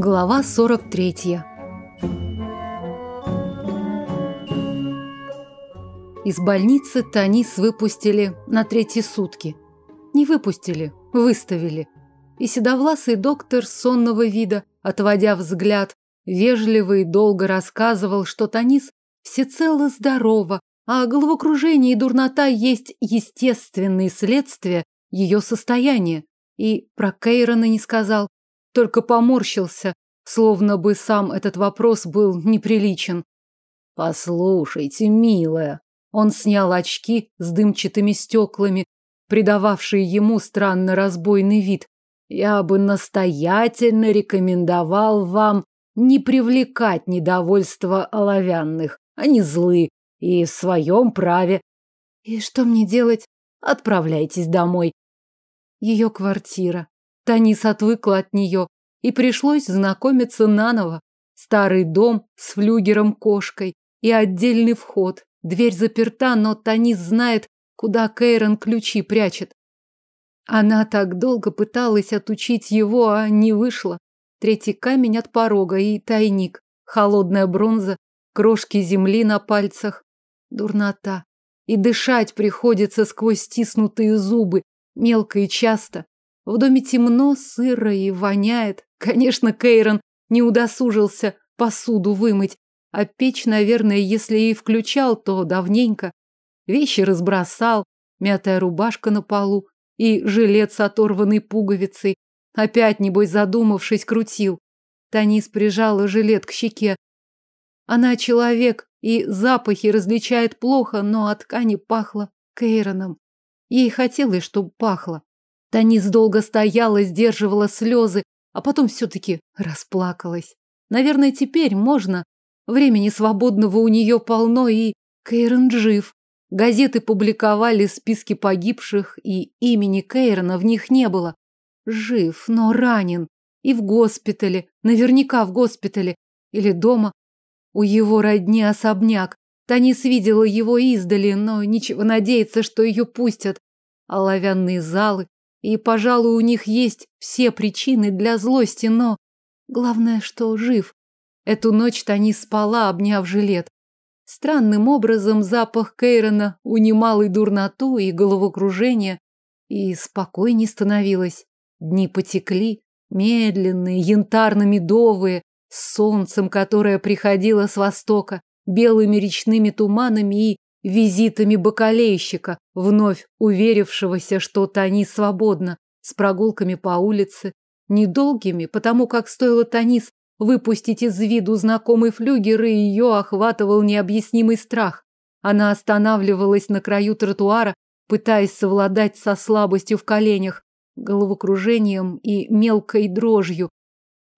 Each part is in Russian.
Глава 43 Из больницы Танис выпустили на третьи сутки. Не выпустили, выставили. И седовласый доктор сонного вида, отводя взгляд, вежливо и долго рассказывал, что Танис всецело здорова, а головокружение и дурнота есть естественные следствия ее состояния. И про Кейрона не сказал, только поморщился, словно бы сам этот вопрос был неприличен. «Послушайте, милая». Он снял очки с дымчатыми стеклами, придававшие ему странно разбойный вид. «Я бы настоятельно рекомендовал вам не привлекать недовольство оловянных. Они злы и в своем праве. И что мне делать? Отправляйтесь домой. Ее квартира. Танис отвыкла от нее, и пришлось знакомиться наново. Старый дом с флюгером-кошкой и отдельный вход. Дверь заперта, но Танис знает, куда Кейрон ключи прячет. Она так долго пыталась отучить его, а не вышло. Третий камень от порога и тайник, холодная бронза, крошки земли на пальцах. Дурнота. И дышать приходится сквозь стиснутые зубы, мелко и часто. В доме темно, сыро и воняет. Конечно, Кейрон не удосужился посуду вымыть, а печь, наверное, если и включал, то давненько. Вещи разбросал, мятая рубашка на полу и жилет с оторванной пуговицей. Опять, небось, задумавшись, крутил. Танис прижала жилет к щеке. Она человек и запахи различает плохо, но от ткани пахло Кейроном. Ей хотелось, чтобы пахло. Танис долго стояла, сдерживала слезы, а потом все-таки расплакалась. Наверное, теперь можно. Времени свободного у нее полно, и Кейрон жив. Газеты публиковали списки погибших, и имени Кейрона в них не было. Жив, но ранен. И в госпитале, наверняка в госпитале. Или дома. У его родни особняк. Танис видела его издали, но ничего надеяться, что ее пустят. Оловянные залы, и, пожалуй, у них есть все причины для злости, но... Главное, что жив. Эту ночь Тани спала, обняв жилет. Странным образом запах Кейрона унимал и дурноту, и головокружение, и спокойней становилось. Дни потекли, медленные, янтарно-медовые, с солнцем, которое приходило с востока, белыми речными туманами и визитами бакалейщика, вновь уверившегося, что Танис свободна, с прогулками по улице, недолгими, потому как стоило Танис выпустить из виду знакомый флюгер, и ее охватывал необъяснимый страх. Она останавливалась на краю тротуара, пытаясь совладать со слабостью в коленях, головокружением и мелкой дрожью,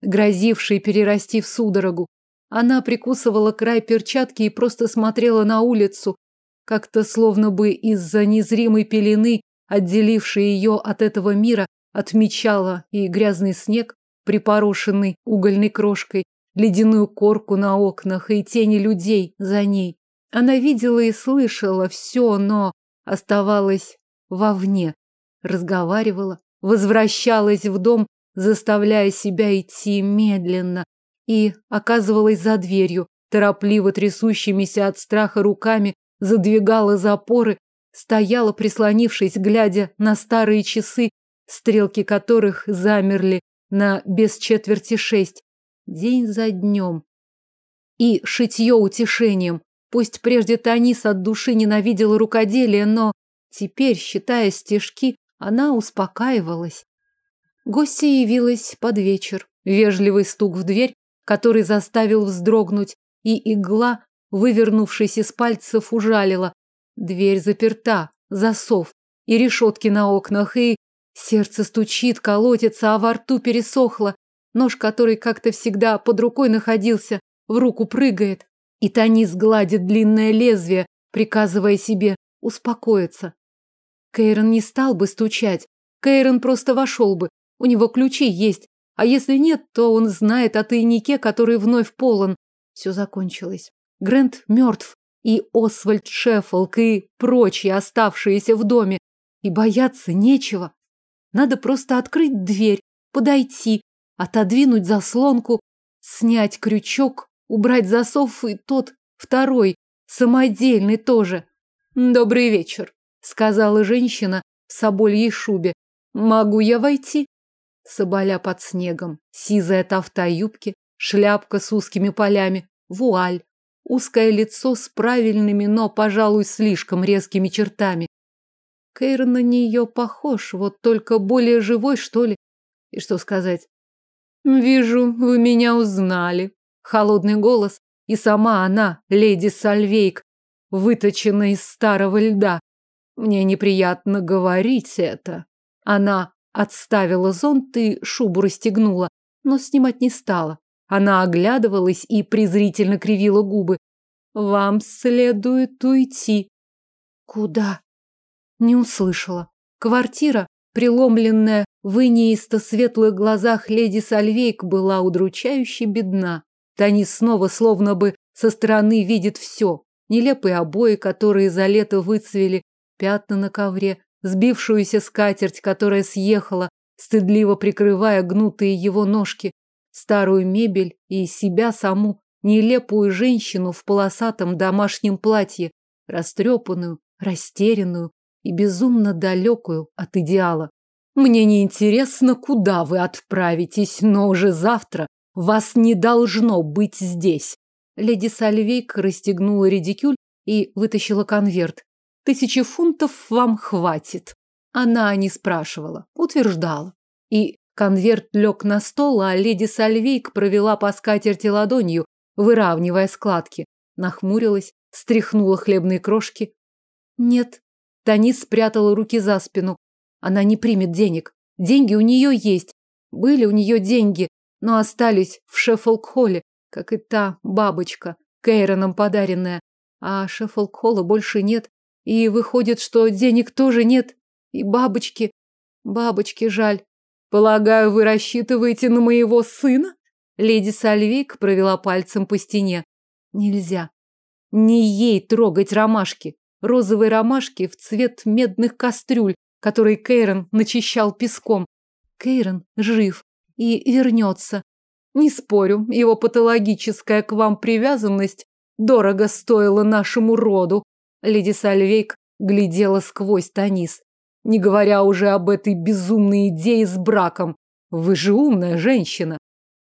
грозившей перерасти в судорогу. Она прикусывала край перчатки и просто смотрела на улицу, как-то словно бы из-за незримой пелены, отделившей ее от этого мира, отмечала и грязный снег, припорошенный угольной крошкой, ледяную корку на окнах и тени людей за ней. Она видела и слышала все, но оставалась вовне, разговаривала, возвращалась в дом, заставляя себя идти медленно, и оказывалась за дверью, торопливо трясущимися от страха руками задвигала запоры, стояла, прислонившись, глядя на старые часы, стрелки которых замерли на без четверти шесть, день за днем. И шитье утешением. Пусть прежде Танис от души ненавидела рукоделие, но теперь, считая стежки, она успокаивалась. Гостья явилась под вечер. Вежливый стук в дверь, который заставил вздрогнуть, и игла вывернувшись из пальцев, ужалила. Дверь заперта, засов, и решетки на окнах, и... Сердце стучит, колотится, а во рту пересохло. Нож, который как-то всегда под рукой находился, в руку прыгает. И Танис гладит длинное лезвие, приказывая себе успокоиться. Кейрон не стал бы стучать. Кейрон просто вошел бы. У него ключи есть. А если нет, то он знает о тайнике, который вновь полон. Все закончилось. Грэнд мертв, и Освальд Шеффолк, и прочие оставшиеся в доме. И бояться нечего. Надо просто открыть дверь, подойти, отодвинуть заслонку, снять крючок, убрать засов и тот, второй, самодельный тоже. «Добрый вечер», — сказала женщина в собольей шубе. «Могу я войти?» Соболя под снегом, сизая тафта юбки, шляпка с узкими полями, вуаль, узкое лицо с правильными, но, пожалуй, слишком резкими чертами. Кейр на нее похож, вот только более живой, что ли. И что сказать? «Вижу, вы меня узнали». Холодный голос, и сама она, леди Сальвейк, выточена из старого льда. Мне неприятно говорить это. Она отставила зонт и шубу расстегнула, но снимать не стала. Она оглядывалась и презрительно кривила губы. Вам следует уйти. Куда? Не услышала. Квартира, преломленная в инеисто светлых глазах леди Сальвейк, была удручающе бедна. Тани снова словно бы со стороны видит все. Нелепые обои, которые за лето выцвели, пятна на ковре, сбившуюся скатерть, которая съехала, стыдливо прикрывая гнутые его ножки, старую мебель и себя саму, нелепую женщину в полосатом домашнем платье, растрепанную, растерянную и безумно далекую от идеала. Мне не интересно, куда вы отправитесь, но уже завтра вас не должно быть здесь. Леди Сальвейк расстегнула редикюль и вытащила конверт. Тысячи фунтов вам хватит. Она не спрашивала, утверждала. И конверт лег на стол, а леди Сальвейк провела по скатерти ладонью, выравнивая складки. Нахмурилась, стряхнула хлебные крошки. Нет. Танис спрятала руки за спину. Она не примет денег. Деньги у нее есть. Были у нее деньги, но остались в Шеффолк-холле, как и та бабочка, Кейроном подаренная. А Шеффолк-холла больше нет. И выходит, что денег тоже нет. И бабочки. Бабочки жаль. Полагаю, вы рассчитываете на моего сына? Леди Сальвик провела пальцем по стене. Нельзя. Не ей трогать ромашки. Розовые ромашки в цвет медных кастрюль, которые Кейрон начищал песком. Кейрон жив и вернется. Не спорю, его патологическая к вам привязанность дорого стоила нашему роду. Леди Сальвейк глядела сквозь Танис, не говоря уже об этой безумной идее с браком. Вы же умная женщина.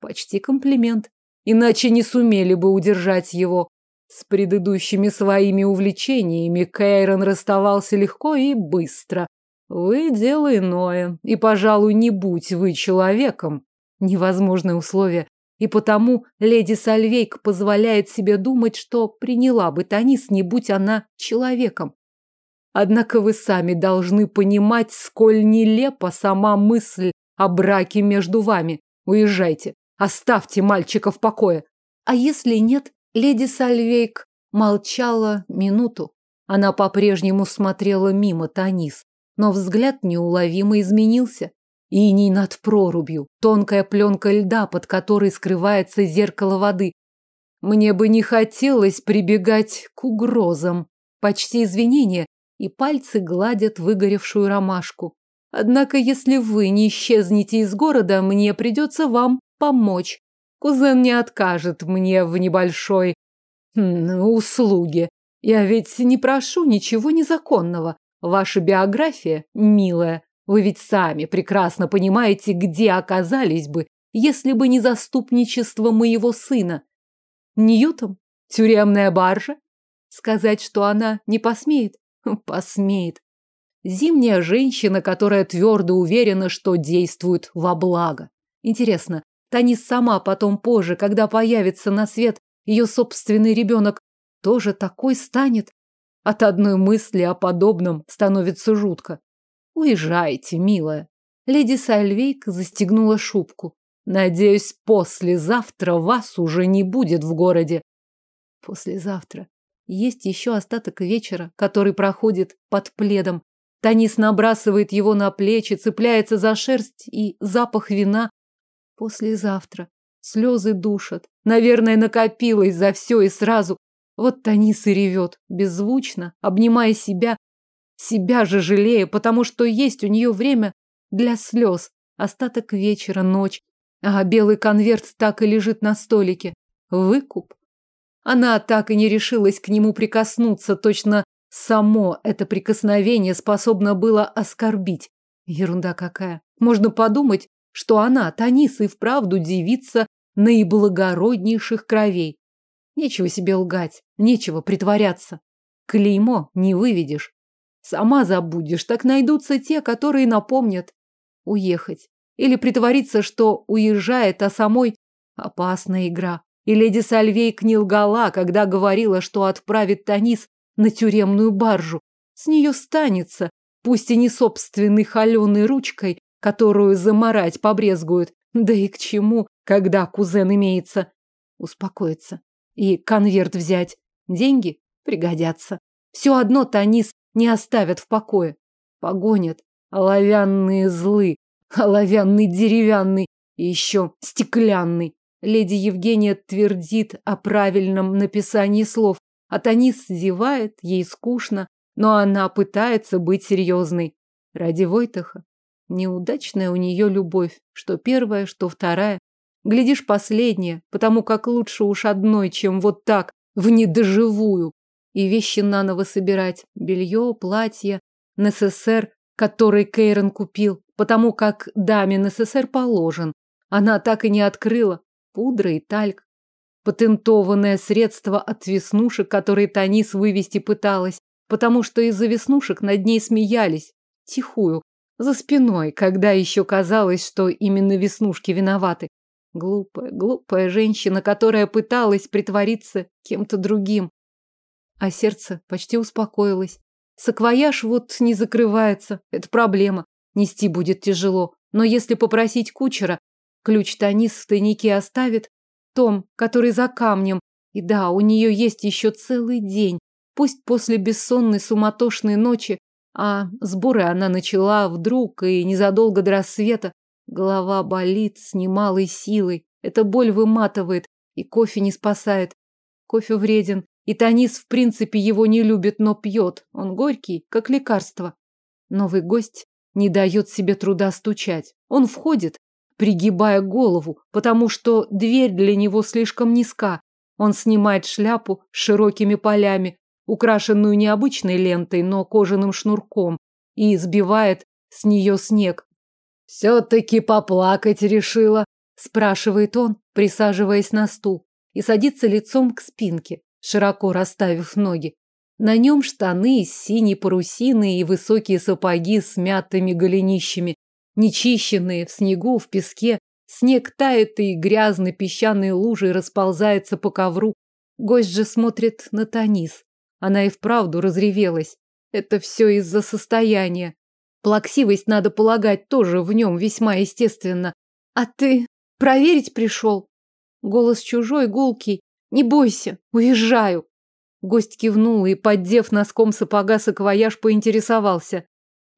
Почти комплимент. Иначе не сумели бы удержать его. С предыдущими своими увлечениями Кейрон расставался легко и быстро. Вы дело иное, и, пожалуй, не будь вы человеком. Невозможное условие. И потому леди Сальвейк позволяет себе думать, что приняла бы Танис, не будь она человеком. Однако вы сами должны понимать, сколь нелепа сама мысль о браке между вами. Уезжайте. Оставьте мальчика в покое. А если нет, леди Сальвейк молчала минуту. Она по-прежнему смотрела мимо Танис, но взгляд неуловимо изменился. Иней над прорубью, тонкая пленка льда, под которой скрывается зеркало воды. Мне бы не хотелось прибегать к угрозам. Почти извинения, и пальцы гладят выгоревшую ромашку. Однако, если вы не исчезнете из города, мне придется вам помочь. Кузен не откажет мне в небольшой хм, услуге. Я ведь не прошу ничего незаконного. Ваша биография, милая, вы ведь сами прекрасно понимаете, где оказались бы, если бы не заступничество моего сына. Ньютон? Тюремная баржа? Сказать, что она не посмеет? Посмеет. Зимняя женщина, которая твердо уверена, что действует во благо. Интересно, Танис сама потом позже, когда появится на свет ее собственный ребенок, тоже такой станет? От одной мысли о подобном становится жутко. Уезжайте, милая. Леди Сальвейк застегнула шубку. Надеюсь, послезавтра вас уже не будет в городе. Послезавтра. Есть еще остаток вечера, который проходит под пледом. Танис набрасывает его на плечи, цепляется за шерсть и запах вина. Послезавтра. Слезы душат. Наверное, накопилось за все и сразу. Вот Танис и ревет, беззвучно, обнимая себя, себя же жалея, потому что есть у нее время для слез. Остаток вечера, ночь. А белый конверт так и лежит на столике. Выкуп. Она так и не решилась к нему прикоснуться, точно само это прикосновение способно было оскорбить. Ерунда какая. Можно подумать, что она, Таниса, и вправду девица наиблагороднейших кровей. Нечего себе лгать, нечего притворяться. Клеймо не выведешь. Сама забудешь, так найдутся те, которые напомнят. Уехать. Или притвориться, что уезжает, а самой опасная игра. И леди Сальвейк не лгала, когда говорила, что отправит Танис на тюремную баржу. С нее станется, пусть и не собственной холеной ручкой, которую заморать побрезгуют. Да и к чему, когда кузен имеется? Успокоиться. И конверт взять. Деньги пригодятся. Все одно Танис не оставят в покое. Погонят. Оловянные злы. Оловянный деревянный. И еще стеклянный. Леди Евгения твердит о правильном написании слов. А Танис зевает, ей скучно, но она пытается быть серьезной. Ради Войтаха. Неудачная у нее любовь, что первая, что вторая. Глядишь, последняя, потому как лучше уж одной, чем вот так, в недоживую. И вещи наново собирать. Белье, платье, НССР, который Кейрон купил, потому как даме НССР положен. Она так и не открыла. Пудра и тальк. Патентованное средство от веснушек, которые Танис вывести пыталась, потому что из-за веснушек над ней смеялись. Тихую, за спиной, когда еще казалось, что именно веснушки виноваты. Глупая, глупая женщина, которая пыталась притвориться кем-то другим. А сердце почти успокоилось. Саквояж вот не закрывается. Это проблема. Нести будет тяжело. Но если попросить кучера, ключ Танис в тайнике оставит, том, который за камнем. И да, у нее есть еще целый день. Пусть после бессонной суматошной ночи а сборы она начала вдруг и незадолго до рассвета. Голова болит с немалой силой. Эта боль выматывает, и кофе не спасает. Кофе вреден, и Танис в принципе его не любит, но пьет. Он горький, как лекарство. Новый гость не дает себе труда стучать. Он входит, пригибая голову, потому что дверь для него слишком низка. Он снимает шляпу с широкими полями, украшенную не обычной лентой, но кожаным шнурком, и сбивает с нее снег. «Все-таки поплакать решила?» – спрашивает он, присаживаясь на стул, и садится лицом к спинке, широко расставив ноги. На нем штаны из синей парусины и высокие сапоги с мятыми голенищами, нечищенные в снегу, в песке. Снег тает и грязной песчаной лужей расползается по ковру. Гость же смотрит на Танис. Она и вправду разревелась. Это все из-за состояния. Плаксивость, надо полагать, тоже в нем весьма естественно. А ты проверить пришел? Голос чужой, гулкий. Не бойся, уезжаю. Гость кивнул и, поддев носком сапога саквояж, поинтересовался.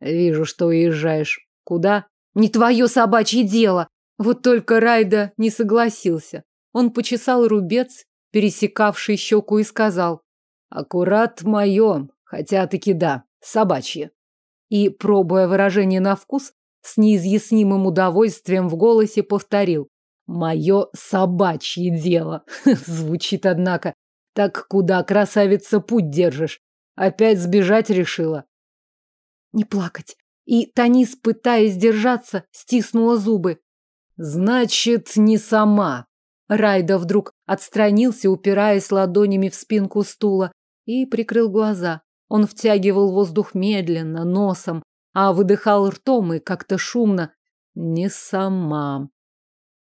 Вижу, что уезжаешь. Куда? Не твое собачье дело. Вот только Райда не согласился. Он почесал рубец, пересекавший щеку, и сказал. Аккурат мое, хотя таки да, собачье. И, пробуя выражение на вкус, с неизъяснимым удовольствием в голосе повторил. Мое собачье дело. Звучит, однако. Так куда, красавица, путь держишь? Опять сбежать решила? Не плакать. И Танис, пытаясь держаться, стиснула зубы. Значит, не сама. Райда вдруг отстранился, упираясь ладонями в спинку стула, и прикрыл глаза. Он втягивал воздух медленно, носом, а выдыхал ртом и как-то шумно. Не сама.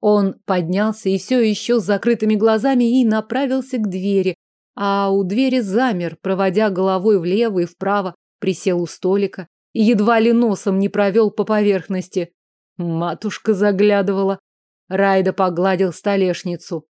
Он поднялся и все еще с закрытыми глазами и направился к двери, а у двери замер, проводя головой влево и вправо, присел у столика и едва ли носом не провел по поверхности. Матушка заглядывала. Райда погладил столешницу.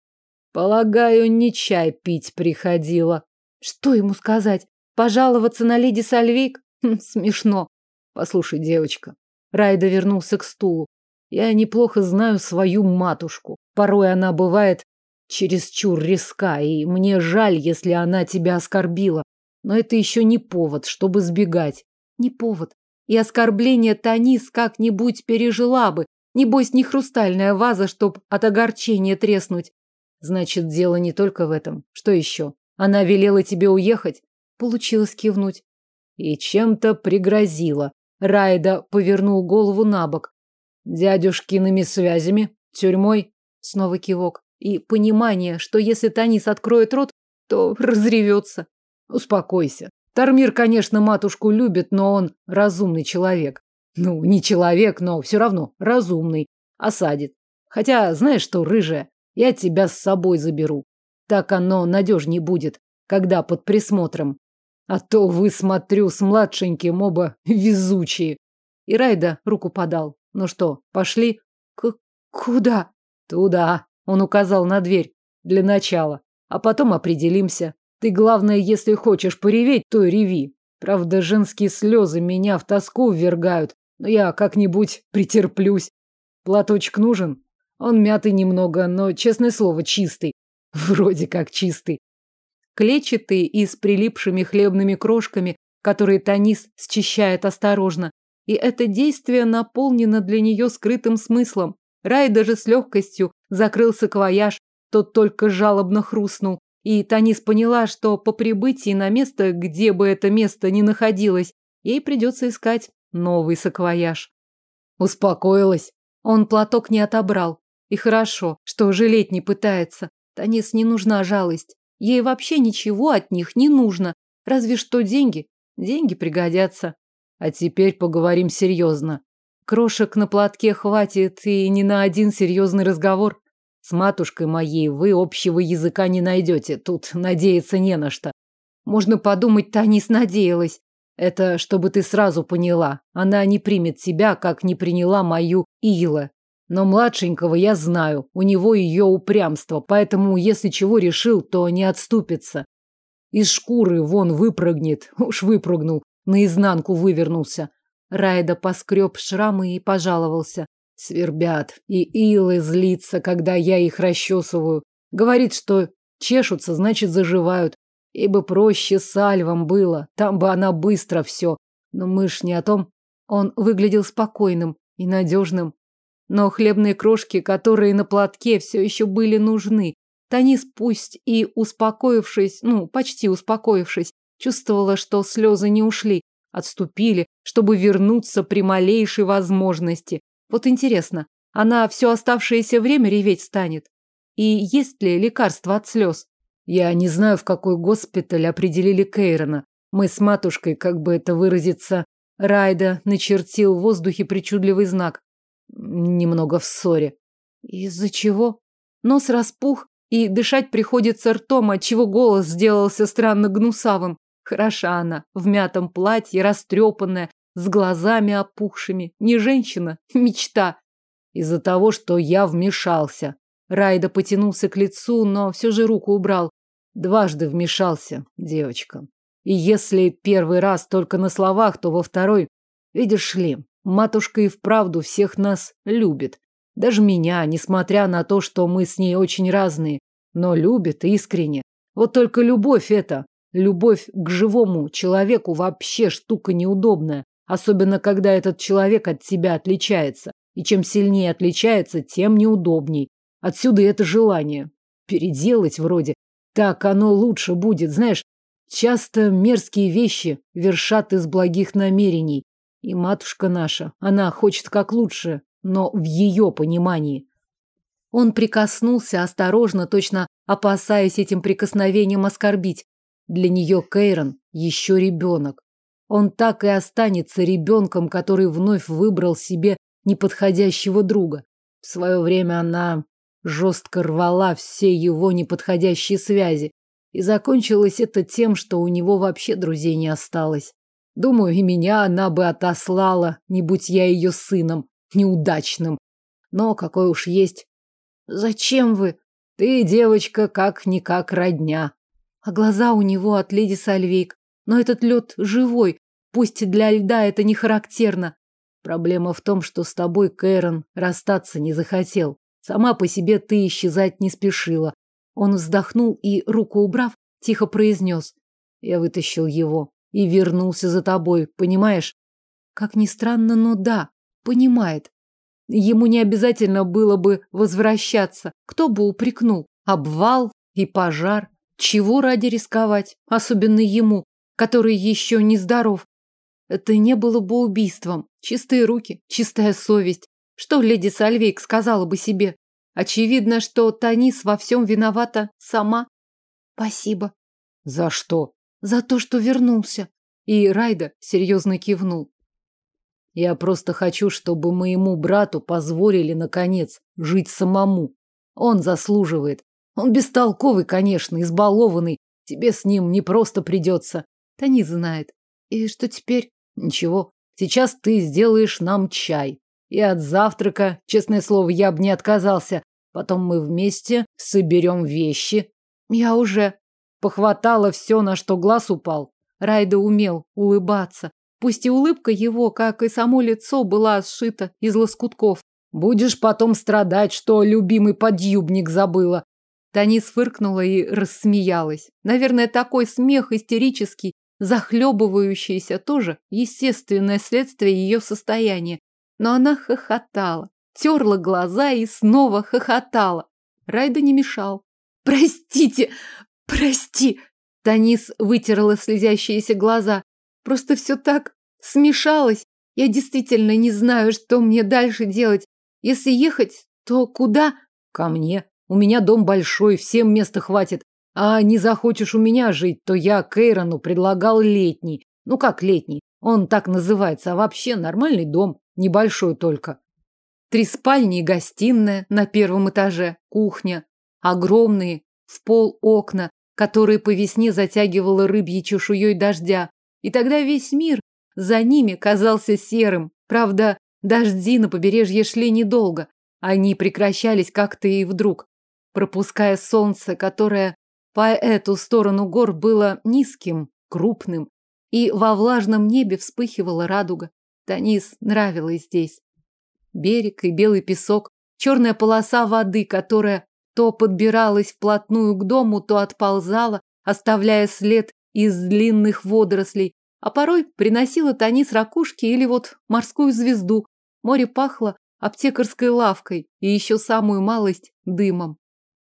Полагаю, не чай пить приходила. Что ему сказать? Пожаловаться на леди Сальвейк? Хм, смешно. Послушай, девочка. Райда вернулся к стулу. Я неплохо знаю свою матушку. Порой она бывает чересчур резка, и мне жаль, если она тебя оскорбила. Но это еще не повод, чтобы сбегать. Не повод. И оскорбление Танис как-нибудь пережила бы. Небось, не хрустальная ваза, чтоб от огорчения треснуть. Значит, дело не только в этом. Что еще? Она велела тебе уехать? Получилось кивнуть. И чем-то пригрозила. Райда повернул голову на бок. Дядюшкиными связями? Тюрьмой? Снова кивок. И понимание, что если Танис откроет рот, то разревется. Успокойся. Тармир, конечно, матушку любит, но он разумный человек. Ну, не человек, но все равно разумный. Осадит. Хотя, знаешь что, рыжая, я тебя с собой заберу. Так оно надежней будет, когда под присмотром. А то вы, смотрю, с младшеньким оба везучие. И Райда руку подал. Ну что, пошли? К куда? Туда. Он указал на дверь. Для начала. А потом определимся. Ты, главное, если хочешь пореветь, то реви. Правда, женские слезы меня в тоску ввергают, но я как-нибудь претерплюсь. Платочек нужен? Он мятый немного, но, честное слово, чистый. Вроде как чистый. Клетчатый и с прилипшими хлебными крошками, которые Танис счищает осторожно. И это действие наполнено для нее скрытым смыслом. Рай даже с легкостью закрыл саквояж, тот только жалобно хрустнул. И Танис поняла, что по прибытии на место, где бы это место ни находилось, ей придется искать новый саквояж. Успокоилась. Он платок не отобрал. И хорошо, что жалеть не пытается. Танис не нужна жалость. Ей вообще ничего от них не нужно. Разве что деньги. Деньги пригодятся. А теперь поговорим серьезно. Крошек на платке хватит и не на один серьезный разговор. С матушкой моей вы общего языка не найдете. Тут надеяться не на что. Можно подумать, Танис надеялась. Это чтобы ты сразу поняла. Она не примет тебя, как не приняла мою Ила. Но младшенького я знаю, у него ее упрямство, поэтому, если чего решил, то не отступится. Из шкуры вон выпрыгнет, уж выпрыгнул, наизнанку вывернулся. Райда поскреб шрамы и пожаловался. Свербят, и илы злится, когда я их расчесываю. Говорит, что чешутся, значит заживают. Ибо проще с Альвом было, там бы она быстро все. Но мы ж не о том. Он выглядел спокойным и надежным. Но хлебные крошки, которые на платке все еще были нужны, Танис, пусть и успокоившись, ну, почти успокоившись, чувствовала, что слезы не ушли, отступили, чтобы вернуться при малейшей возможности. Вот интересно, она все оставшееся время реветь станет? И есть ли лекарство от слез? Я не знаю, в какой госпиталь определили Кейрона. Мы с матушкой, как бы это выразиться, Райда начертил в воздухе причудливый знак немного в ссоре. Из-за чего? Нос распух, и дышать приходится ртом, отчего голос сделался странно гнусавым. Хороша она, в мятом платье, растрепанная, с глазами опухшими. Не женщина, мечта. Из-за того, что я вмешался. Райда потянулся к лицу, но все же руку убрал. Дважды вмешался, девочка. И если первый раз только на словах, то во второй, видишь ли, Матушка и вправду всех нас любит. Даже меня, несмотря на то, что мы с ней очень разные, но любит искренне. Вот только любовь это, любовь к живому человеку вообще штука неудобная, особенно когда этот человек от тебя отличается. И чем сильнее отличается, тем неудобней. Отсюда это желание. Переделать вроде. Так оно лучше будет, знаешь. Часто мерзкие вещи вершат из благих намерений. И матушка наша, она хочет как лучше, но в ее понимании. Он прикоснулся осторожно, точно опасаясь этим прикосновением оскорбить. Для нее Кейрон еще ребенок. Он так и останется ребенком, который вновь выбрал себе неподходящего друга. В свое время она жестко рвала все его неподходящие связи. И закончилось это тем, что у него вообще друзей не осталось. Думаю, и меня она бы отослала, не будь я ее сыном, неудачным. Но какой уж есть. Зачем вы? Ты, девочка, как-никак родня. А глаза у него от леди Сальвейк. Но этот лед живой, пусть для льда это не характерно. Проблема в том, что с тобой Кэрон расстаться не захотел. Сама по себе ты исчезать не спешила. Он вздохнул и, руку убрав, тихо произнес. Я вытащил его и вернулся за тобой, понимаешь? Как ни странно, но да, понимает. Ему не обязательно было бы возвращаться. Кто бы упрекнул? Обвал и пожар. Чего ради рисковать? Особенно ему, который еще не здоров. Это не было бы убийством. Чистые руки, чистая совесть. Что леди Сальвейк сказала бы себе? Очевидно, что Танис во всем виновата сама. Спасибо. За что? За то, что вернулся. И Райда серьезно кивнул. Я просто хочу, чтобы моему брату позволили, наконец, жить самому. Он заслуживает. Он бестолковый, конечно, избалованный. Тебе с ним не просто придется. Тани знает. И что теперь? Ничего. Сейчас ты сделаешь нам чай. И от завтрака, честное слово, я бы не отказался. Потом мы вместе соберем вещи. Я уже похватала все, на что глаз упал. Райда умел улыбаться. Пусть и улыбка его, как и само лицо, была сшита из лоскутков. Будешь потом страдать, что любимый подъюбник забыла. Танис фыркнула и рассмеялась. Наверное, такой смех истерический, захлебывающийся, тоже естественное следствие ее состояния. Но она хохотала, терла глаза и снова хохотала. Райда не мешал. «Простите! Прости!» Танис вытерла слезящиеся глаза. Просто все так смешалось. Я действительно не знаю, что мне дальше делать. Если ехать, то куда? Ко мне. У меня дом большой, всем места хватит. А не захочешь у меня жить, то я Кейрону предлагал летний. Ну как летний? Он так называется, а вообще нормальный дом, небольшой только. Три спальни и гостиная на первом этаже, кухня. Огромные, в пол окна, которые по весне затягивало рыбьей чешуей дождя. И тогда весь мир за ними казался серым. Правда, дожди на побережье шли недолго. Они прекращались как-то и вдруг, пропуская солнце, которое по эту сторону гор было низким, крупным, и во влажном небе вспыхивала радуга. Танис нравилось здесь. Берег и белый песок, черная полоса воды, которая то подбиралась вплотную к дому, то отползала, оставляя след из длинных водорослей, а порой приносила Танис ракушки или вот морскую звезду. Море пахло аптекарской лавкой и еще самую малость дымом.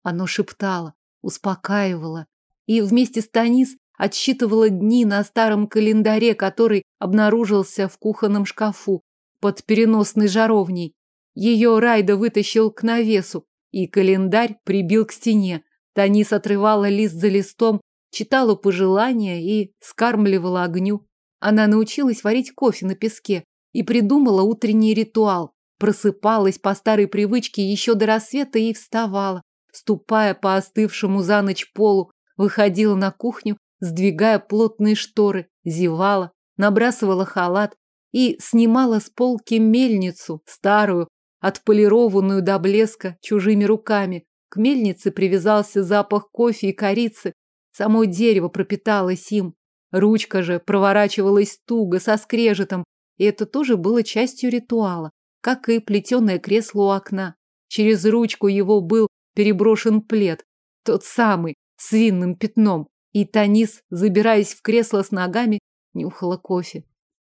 Оно шептало, успокаивало и вместе с Танис отсчитывала дни на старом календаре, который обнаружился в кухонном шкафу под переносной жаровней. Ее Райда вытащил к навесу, и календарь прибил к стене. Танис отрывала лист за листом читала пожелания и скармливала огню. Она научилась варить кофе на песке и придумала утренний ритуал. Просыпалась по старой привычке еще до рассвета и вставала, ступая по остывшему за ночь полу, выходила на кухню, сдвигая плотные шторы, зевала, набрасывала халат и снимала с полки мельницу, старую, отполированную до блеска чужими руками. К мельнице привязался запах кофе и корицы, Само дерево пропиталось им. Ручка же проворачивалась туго, со скрежетом, и это тоже было частью ритуала, как и плетеное кресло у окна. Через ручку его был переброшен плед, тот самый, с винным пятном, и Танис, забираясь в кресло с ногами, нюхала кофе.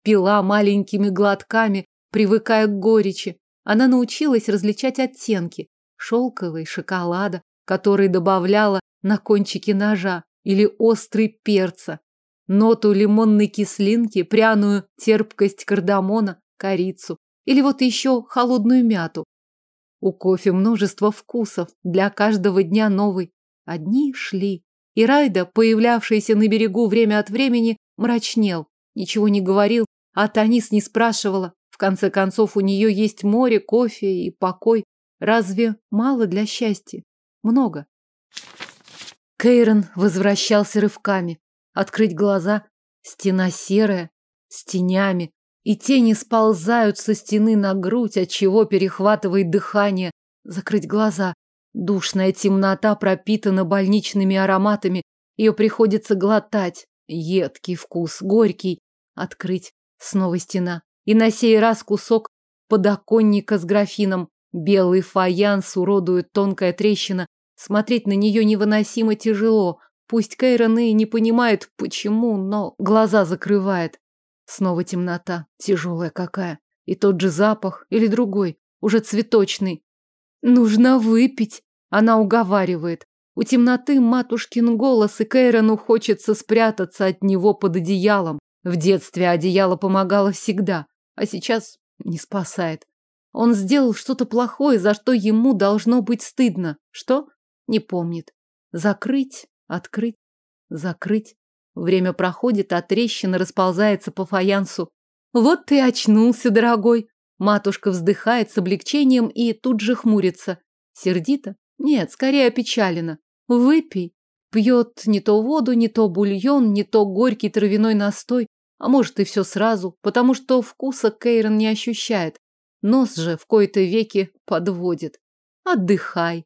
Пила маленькими глотками, привыкая к горечи. Она научилась различать оттенки – шелковый, шоколада, который добавляла на кончике ножа или острый перца, ноту лимонной кислинки, пряную терпкость кардамона, корицу или вот еще холодную мяту. У кофе множество вкусов, для каждого дня новый. Одни шли. И Райда, появлявшийся на берегу время от времени, мрачнел, ничего не говорил, а Танис не спрашивала. В конце концов, у нее есть море, кофе и покой. Разве мало для счастья? Много. Кейрон возвращался рывками. Открыть глаза. Стена серая, с тенями. И тени сползают со стены на грудь, отчего перехватывает дыхание. Закрыть глаза. Душная темнота пропитана больничными ароматами. Ее приходится глотать. Едкий вкус, горький. Открыть. Снова стена. И на сей раз кусок подоконника с графином. Белый фаянс уродует тонкая трещина, Смотреть на нее невыносимо тяжело. Пусть Кейрон и не понимает, почему, но глаза закрывает. Снова темнота, тяжелая какая. И тот же запах, или другой. уже цветочный. Нужно выпить, она уговаривает. У темноты матушкин голос, и Кейрону хочется спрятаться от него под одеялом. В детстве одеяло помогало всегда, а сейчас не спасает. Он сделал что-то плохое, за что ему должно быть стыдно. Что? Не помнит. Закрыть, открыть, закрыть. Время проходит, а трещина расползается по фаянсу. Вот ты очнулся, дорогой. Матушка вздыхает с облегчением и тут же хмурится. Сердито? Нет, скорее опечалена. Выпей. Пьет не то воду, не то бульон, не то горький травяной настой, а может и все сразу, потому что вкуса Кейрон не ощущает. Нос же в кои-то веки подводит. Отдыхай.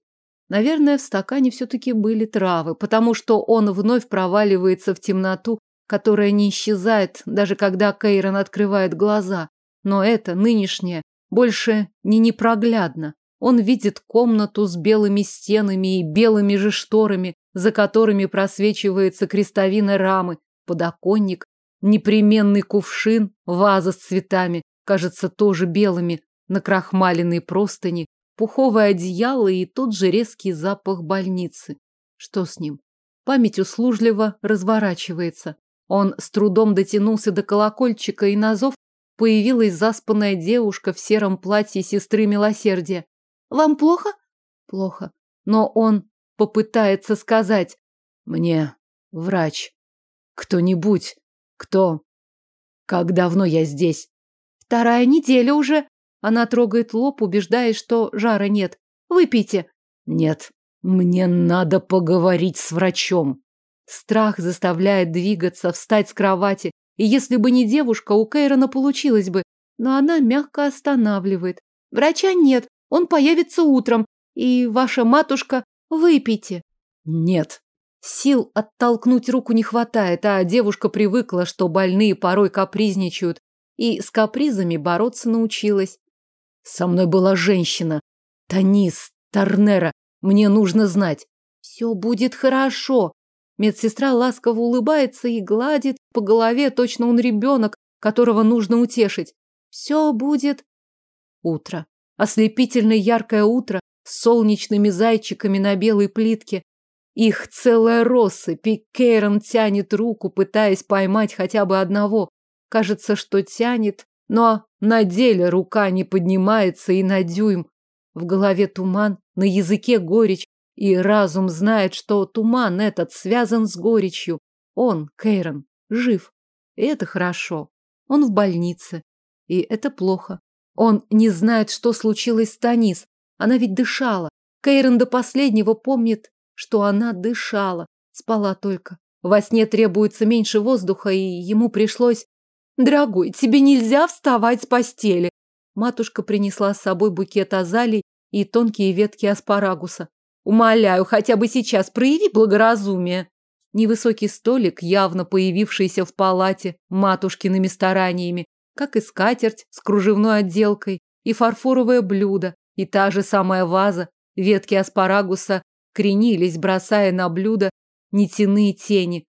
Наверное, в стакане все-таки были травы, потому что он вновь проваливается в темноту, которая не исчезает, даже когда Кейрон открывает глаза. Но это, нынешнее, больше не непроглядно. Он видит комнату с белыми стенами и белыми же шторами, за которыми просвечивается крестовина рамы, подоконник, непременный кувшин, ваза с цветами, кажется, тоже белыми, накрахмаленные простыни, пуховое одеяло и тот же резкий запах больницы. Что с ним? Память услужливо разворачивается. Он с трудом дотянулся до колокольчика, и на зов появилась заспанная девушка в сером платье сестры милосердия. «Вам плохо?» «Плохо». Но он попытается сказать «Мне врач. Кто-нибудь. Кто? Как давно я здесь?» «Вторая неделя уже». Она трогает лоб, убеждаясь, что жара нет. «Выпейте». «Нет, мне надо поговорить с врачом». Страх заставляет двигаться, встать с кровати. И если бы не девушка, у Кейрона получилось бы. Но она мягко останавливает. Врача нет, он появится утром. И ваша матушка... Выпейте. Нет. Сил оттолкнуть руку не хватает, а девушка привыкла, что больные порой капризничают. И с капризами бороться научилась. Со мной была женщина. Танис, Торнера. Мне нужно знать. Все будет хорошо. Медсестра ласково улыбается и гладит по голове, точно он ребенок, которого нужно утешить. Все будет... Утро. Ослепительно яркое утро с солнечными зайчиками на белой плитке. Их целая россыпь, и Кейрон тянет руку, пытаясь поймать хотя бы одного. Кажется, что тянет, но на деле рука не поднимается и на дюйм. В голове туман, на языке горечь, и разум знает, что туман этот связан с горечью. Он, Кейрон, жив. И это хорошо. Он в больнице. И это плохо. Он не знает, что случилось с Танис. Она ведь дышала. Кейрон до последнего помнит, что она дышала. Спала только. Во сне требуется меньше воздуха, и ему пришлось... «Дорогой, тебе нельзя вставать с постели!» Матушка принесла с собой букет азалий и тонкие ветки аспарагуса. Умоляю, хотя бы сейчас прояви благоразумие. Невысокий столик, явно появившийся в палате матушкиными стараниями, как и скатерть с кружевной отделкой, и фарфоровое блюдо, и та же самая ваза, ветки аспарагуса кренились, бросая на блюдо нетяные тени.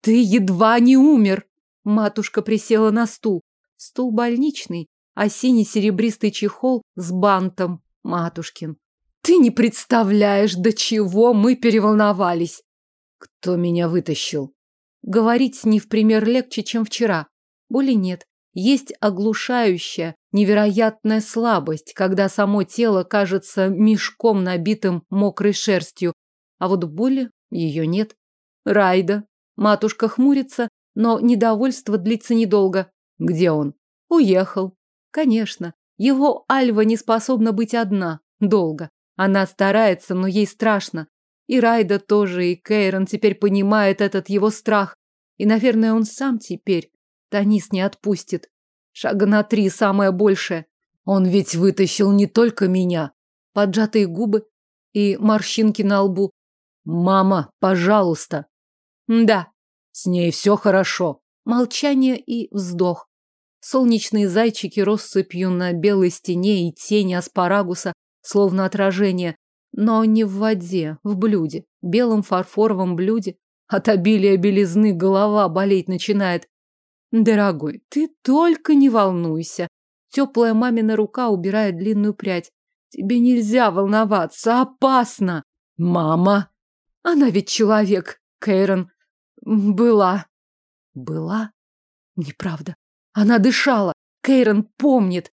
«Ты едва не умер!» Матушка присела на стул. Стул больничный, а синий-серебристый чехол с бантом матушкин. Ты не представляешь, до чего мы переволновались. Кто меня вытащил? Говорить не в пример легче, чем вчера. Боли нет. Есть оглушающая, невероятная слабость, когда само тело кажется мешком, набитым мокрой шерстью. А вот боли ее нет. Райда. Матушка хмурится, но недовольство длится недолго. Где он? Уехал. Конечно. Его Альва не способна быть одна. Долго. Она старается, но ей страшно. И Райда тоже, и Кейрон теперь понимает этот его страх. И, наверное, он сам теперь. Танис не отпустит. Шага на три, самое большее. Он ведь вытащил не только меня. Поджатые губы и морщинки на лбу. Мама, пожалуйста. Да. С ней все хорошо. Молчание и вздох. Солнечные зайчики россыпью на белой стене и тени аспарагуса словно отражение, но не в воде, в блюде, белом фарфоровом блюде. От обилия белизны голова болеть начинает. Дорогой, ты только не волнуйся. теплая мамина рука убирает длинную прядь. Тебе нельзя волноваться, опасно. Мама. Она ведь человек, Кейрон. Была. Была? Неправда. Она дышала. Кейрон помнит.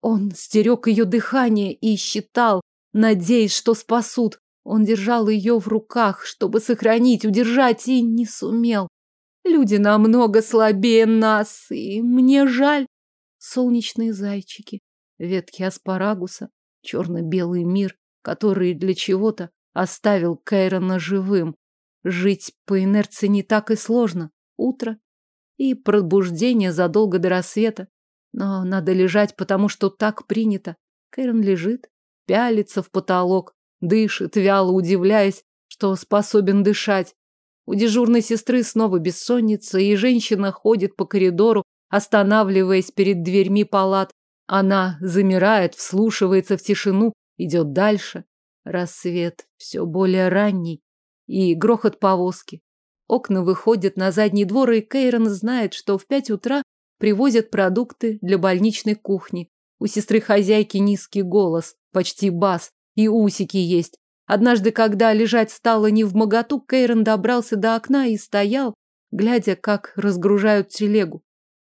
Он стерег ее дыхание и считал, надеясь, что спасут. Он держал ее в руках, чтобы сохранить, удержать, и не сумел. Люди намного слабее нас, и мне жаль. Солнечные зайчики, ветки аспарагуса, черно-белый мир, который для чего-то оставил Кейрона живым. Жить по инерции не так и сложно. Утро и пробуждение задолго до рассвета. Но надо лежать, потому что так принято. Кейрон лежит, пялится в потолок, дышит, вяло удивляясь, что способен дышать. У дежурной сестры снова бессонница, и женщина ходит по коридору, останавливаясь перед дверьми палат. Она замирает, вслушивается в тишину, идет дальше. Рассвет все более ранний. И грохот повозки. Окна выходят на задний двор, и Кейрон знает, что в пять утра привозят продукты для больничной кухни. У сестры хозяйки низкий голос, почти бас, и усики есть. Однажды, когда лежать стало не в моготу, Кейрон добрался до окна и стоял, глядя, как разгружают телегу.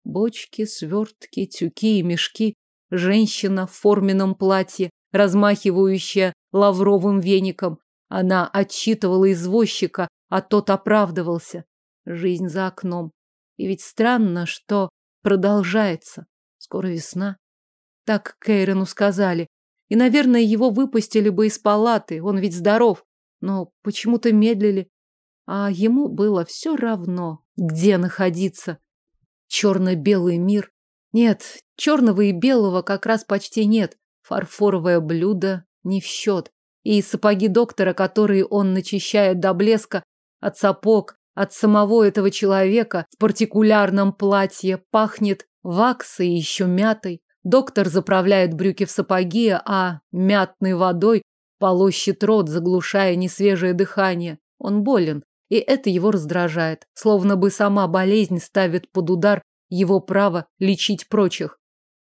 Бочки, свертки, тюки и мешки. Женщина в форменном платье, размахивающая лавровым веником. Она отчитывала извозчика, а тот оправдывался. Жизнь за окном. И ведь странно, что продолжается. Скоро весна. Так Кейрону сказали. И, наверное, его выпустили бы из палаты, он ведь здоров. Но почему-то медлили. А ему было все равно, где находиться. Черно-белый мир. Нет, черного и белого как раз почти нет. Фарфоровое блюдо не в счет. И сапоги доктора, которые он начищает до блеска, от сапог, от самого этого человека в партикулярном платье пахнет ваксой и еще мятой. Доктор заправляет брюки в сапоги, а мятной водой полощет рот, заглушая несвежее дыхание. Он болен, и это его раздражает, словно бы сама болезнь ставит под удар его право лечить прочих.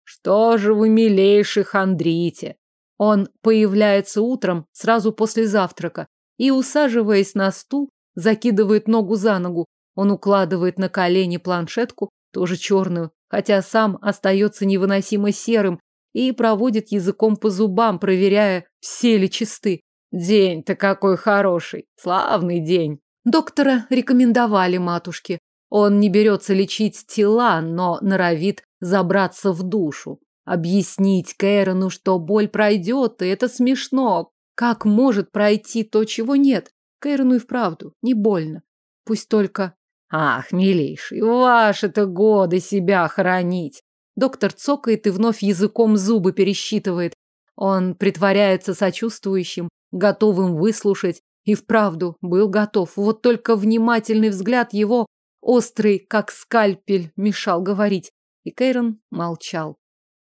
Что же вы, милейший, хандрите? Он появляется утром, сразу после завтрака, и, усаживаясь на стул, закидывает ногу за ногу. Он укладывает на колени планшетку, тоже черную, хотя сам остается невыносимо серым и проводит языком по зубам, проверяя, все ли чисты. День-то какой хороший, славный день. Доктора рекомендовали матушке. Он не берется лечить тела, но норовит забраться в душу. Объяснить Кэрону, что боль пройдет, и это смешно. Как может пройти то, чего нет? Кэрону и вправду не больно. Пусть только Ах, милейший, ваши-то годы себя хоронить. Доктор цокает и вновь языком зубы пересчитывает. Он притворяется сочувствующим, готовым выслушать, и вправду был готов. Вот только внимательный взгляд его, острый, как скальпель, мешал говорить. И Кейрон молчал.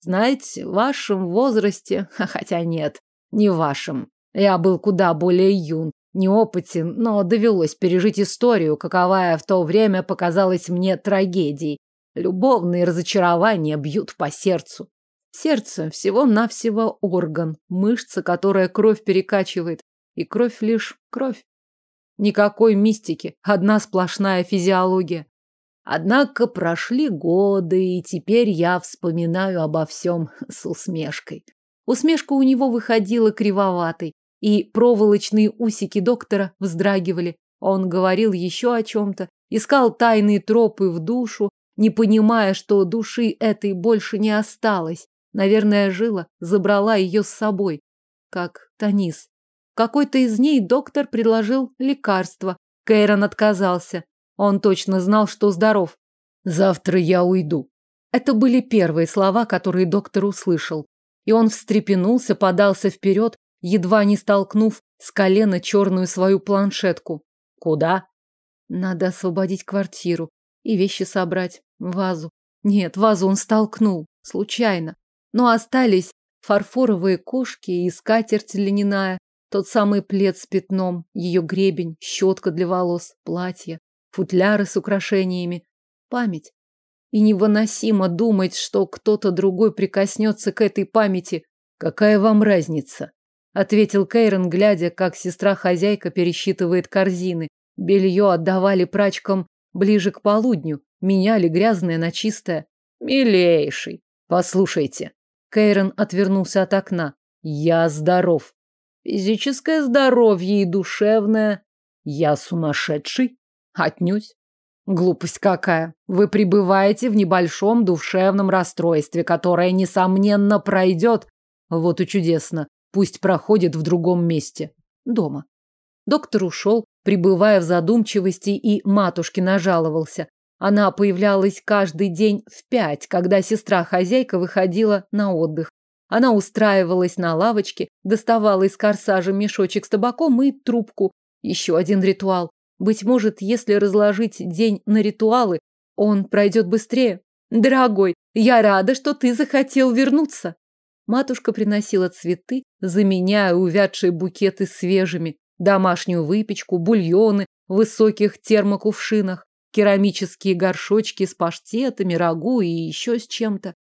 Знаете, в вашем возрасте, хотя нет, не в вашем. Я был куда более юн, неопытен, но довелось пережить историю, каковая в то время показалась мне трагедией. Любовные разочарования бьют по сердцу. Сердце всего-навсего орган, мышца, которая кровь перекачивает, и кровь лишь кровь. Никакой мистики, одна сплошная физиология. Однако прошли годы, и теперь я вспоминаю обо всем с усмешкой. Усмешка у него выходила кривоватой, и проволочные усики доктора вздрагивали. Он говорил еще о чем-то, искал тайные тропы в душу, не понимая, что души этой больше не осталось. Наверное, жила, забрала ее с собой, как Танис. Какой-то из ней доктор предложил лекарство. Кейрон отказался. Он точно знал, что здоров. «Завтра я уйду». Это были первые слова, которые доктор услышал. И он встрепенулся, подался вперед, едва не столкнув с колена черную свою планшетку. Куда? Надо освободить квартиру и вещи собрать. Вазу. Нет, вазу он столкнул. Случайно. Но остались фарфоровые кошки и скатерть льняная, тот самый плед с пятном, ее гребень, щетка для волос, платье, футляры с украшениями. Память. И невыносимо думать, что кто-то другой прикоснется к этой памяти. Какая вам разница? Ответил Кейрон, глядя, как сестра-хозяйка пересчитывает корзины. Белье отдавали прачкам ближе к полудню, меняли грязное на чистое. Милейший, послушайте. Кейрон отвернулся от окна. Я здоров. Физическое здоровье и душевное. Я сумасшедший? Отнюдь. Глупость какая. Вы пребываете в небольшом душевном расстройстве, которое, несомненно, пройдет. Вот и чудесно. Пусть проходит в другом месте. Дома. Доктор ушел, пребывая в задумчивости, и матушке нажаловался. Она появлялась каждый день в пять, когда сестра-хозяйка выходила на отдых. Она устраивалась на лавочке, доставала из корсажа мешочек с табаком и трубку. Еще один ритуал. Быть может, если разложить день на ритуалы, он пройдет быстрее. Дорогой, я рада, что ты захотел вернуться. Матушка приносила цветы, заменяя увядшие букеты свежими, домашнюю выпечку, бульоны в высоких термокувшинах, керамические горшочки с паштетами, рагу и еще с чем-то.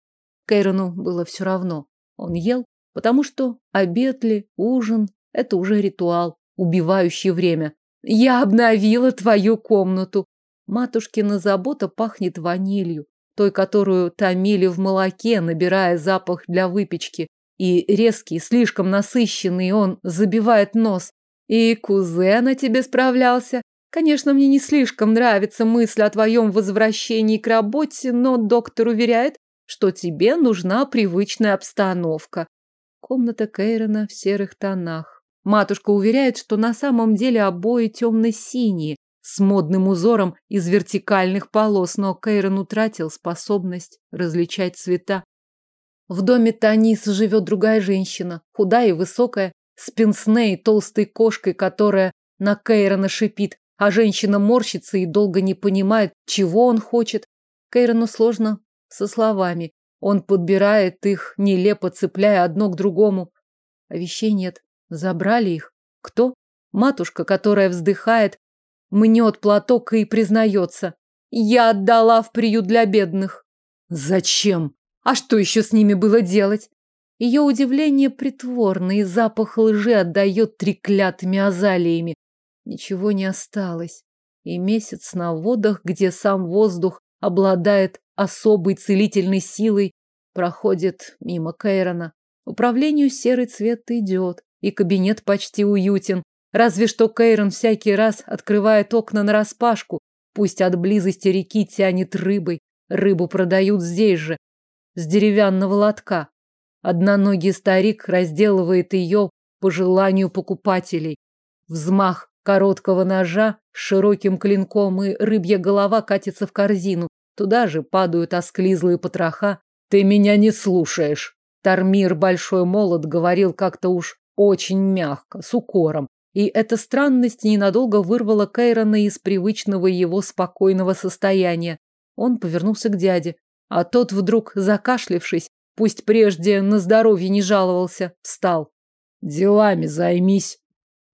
Кейрону было все равно. Он ел, потому что обед ли, ужин – это уже ритуал, убивающий время. Я обновила твою комнату. Матушкина забота пахнет ванилью, той, которую томили в молоке, набирая запах для выпечки. И резкий, слишком насыщенный, он забивает нос. И кузен о тебе справлялся. Конечно, мне не слишком нравится мысль о твоем возвращении к работе, но доктор уверяет, что тебе нужна привычная обстановка. Комната Кейрона в серых тонах. Матушка уверяет, что на самом деле обои темно-синие, с модным узором из вертикальных полос, но Кейрон утратил способность различать цвета. В доме Танис живет другая женщина, худая и высокая, с пенсне и толстой кошкой, которая на Кейрона шипит, а женщина морщится и долго не понимает, чего он хочет. Кейрону сложно со словами. Он подбирает их, нелепо цепляя одно к другому. А вещей нет. Забрали их. Кто? Матушка, которая вздыхает, мнет платок и признается. Я отдала в приют для бедных. Зачем? А что еще с ними было делать? Ее удивление притворно, и запах лжи отдает треклятыми азалиями. Ничего не осталось. И месяц на водах, где сам воздух обладает особой целительной силой, проходит мимо Кейрона. Управлению серый цвет идет и кабинет почти уютен. Разве что Кейрон всякий раз открывает окна нараспашку. Пусть от близости реки тянет рыбой. Рыбу продают здесь же, с деревянного лотка. Одноногий старик разделывает ее по желанию покупателей. Взмах короткого ножа с широким клинком, и рыбья голова катится в корзину. Туда же падают осклизлые потроха. «Ты меня не слушаешь!» Тармир Большой Молот говорил как-то уж очень мягко, с укором. И эта странность ненадолго вырвала Кейрона из привычного его спокойного состояния. Он повернулся к дяде, а тот вдруг, закашлившись, пусть прежде на здоровье не жаловался, встал. «Делами займись».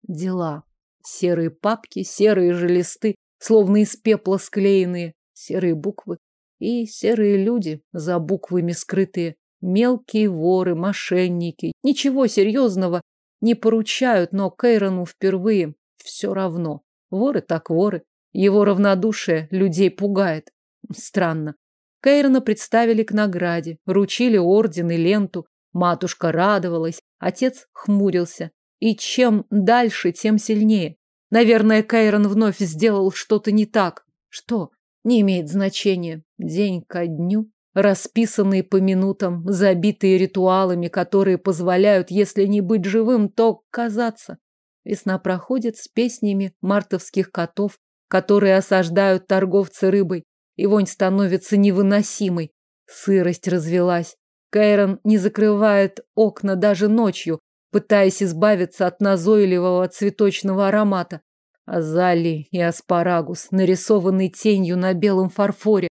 Дела. Серые папки, серые же листы, словно из пепла склеенные, серые буквы и серые люди, за буквами скрытые. Мелкие воры, мошенники. Ничего серьезного не поручают, но Кейрону впервые все равно. Воры так воры. Его равнодушие людей пугает. Странно. Кейрона представили к награде, вручили орден и ленту. Матушка радовалась, отец хмурился. И чем дальше, тем сильнее. Наверное, Кейрон вновь сделал что-то не так. Что? Не имеет значения. День ко дню расписанные по минутам, забитые ритуалами, которые позволяют, если не быть живым, то казаться. Весна проходит с песнями мартовских котов, которые осаждают торговцы рыбой, и вонь становится невыносимой. Сырость развелась. Кайрон не закрывает окна даже ночью, пытаясь избавиться от назойливого цветочного аромата. Азалии и аспарагус, нарисованный тенью на белом фарфоре,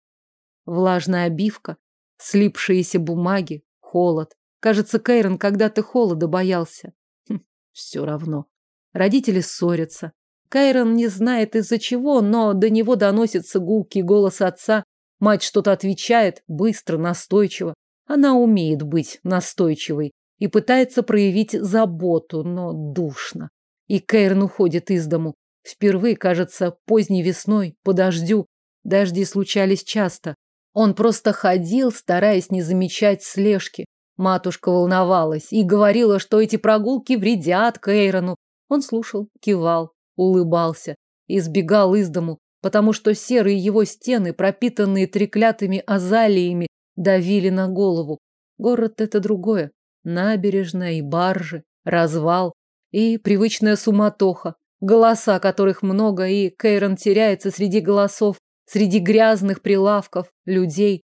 Влажная обивка, слипшиеся бумаги, холод. Кажется, Кейрон когда-то холода боялся. Хм, все равно. Родители ссорятся. Кайрон не знает из-за чего, но до него доносится гулкий голос отца. Мать что-то отвечает, быстро, настойчиво. Она умеет быть настойчивой и пытается проявить заботу, но душно. И Кейрон уходит из дому. Впервые, кажется, поздней весной, по дождю. Дожди случались часто. Он просто ходил, стараясь не замечать слежки. Матушка волновалась и говорила, что эти прогулки вредят Кейрону. Он слушал, кивал, улыбался и сбегал из дому, потому что серые его стены, пропитанные треклятыми азалиями, давили на голову. Город это другое. Набережная и баржи, развал и привычная суматоха, голоса которых много, и Кейрон теряется среди голосов, среди грязных прилавков, людей.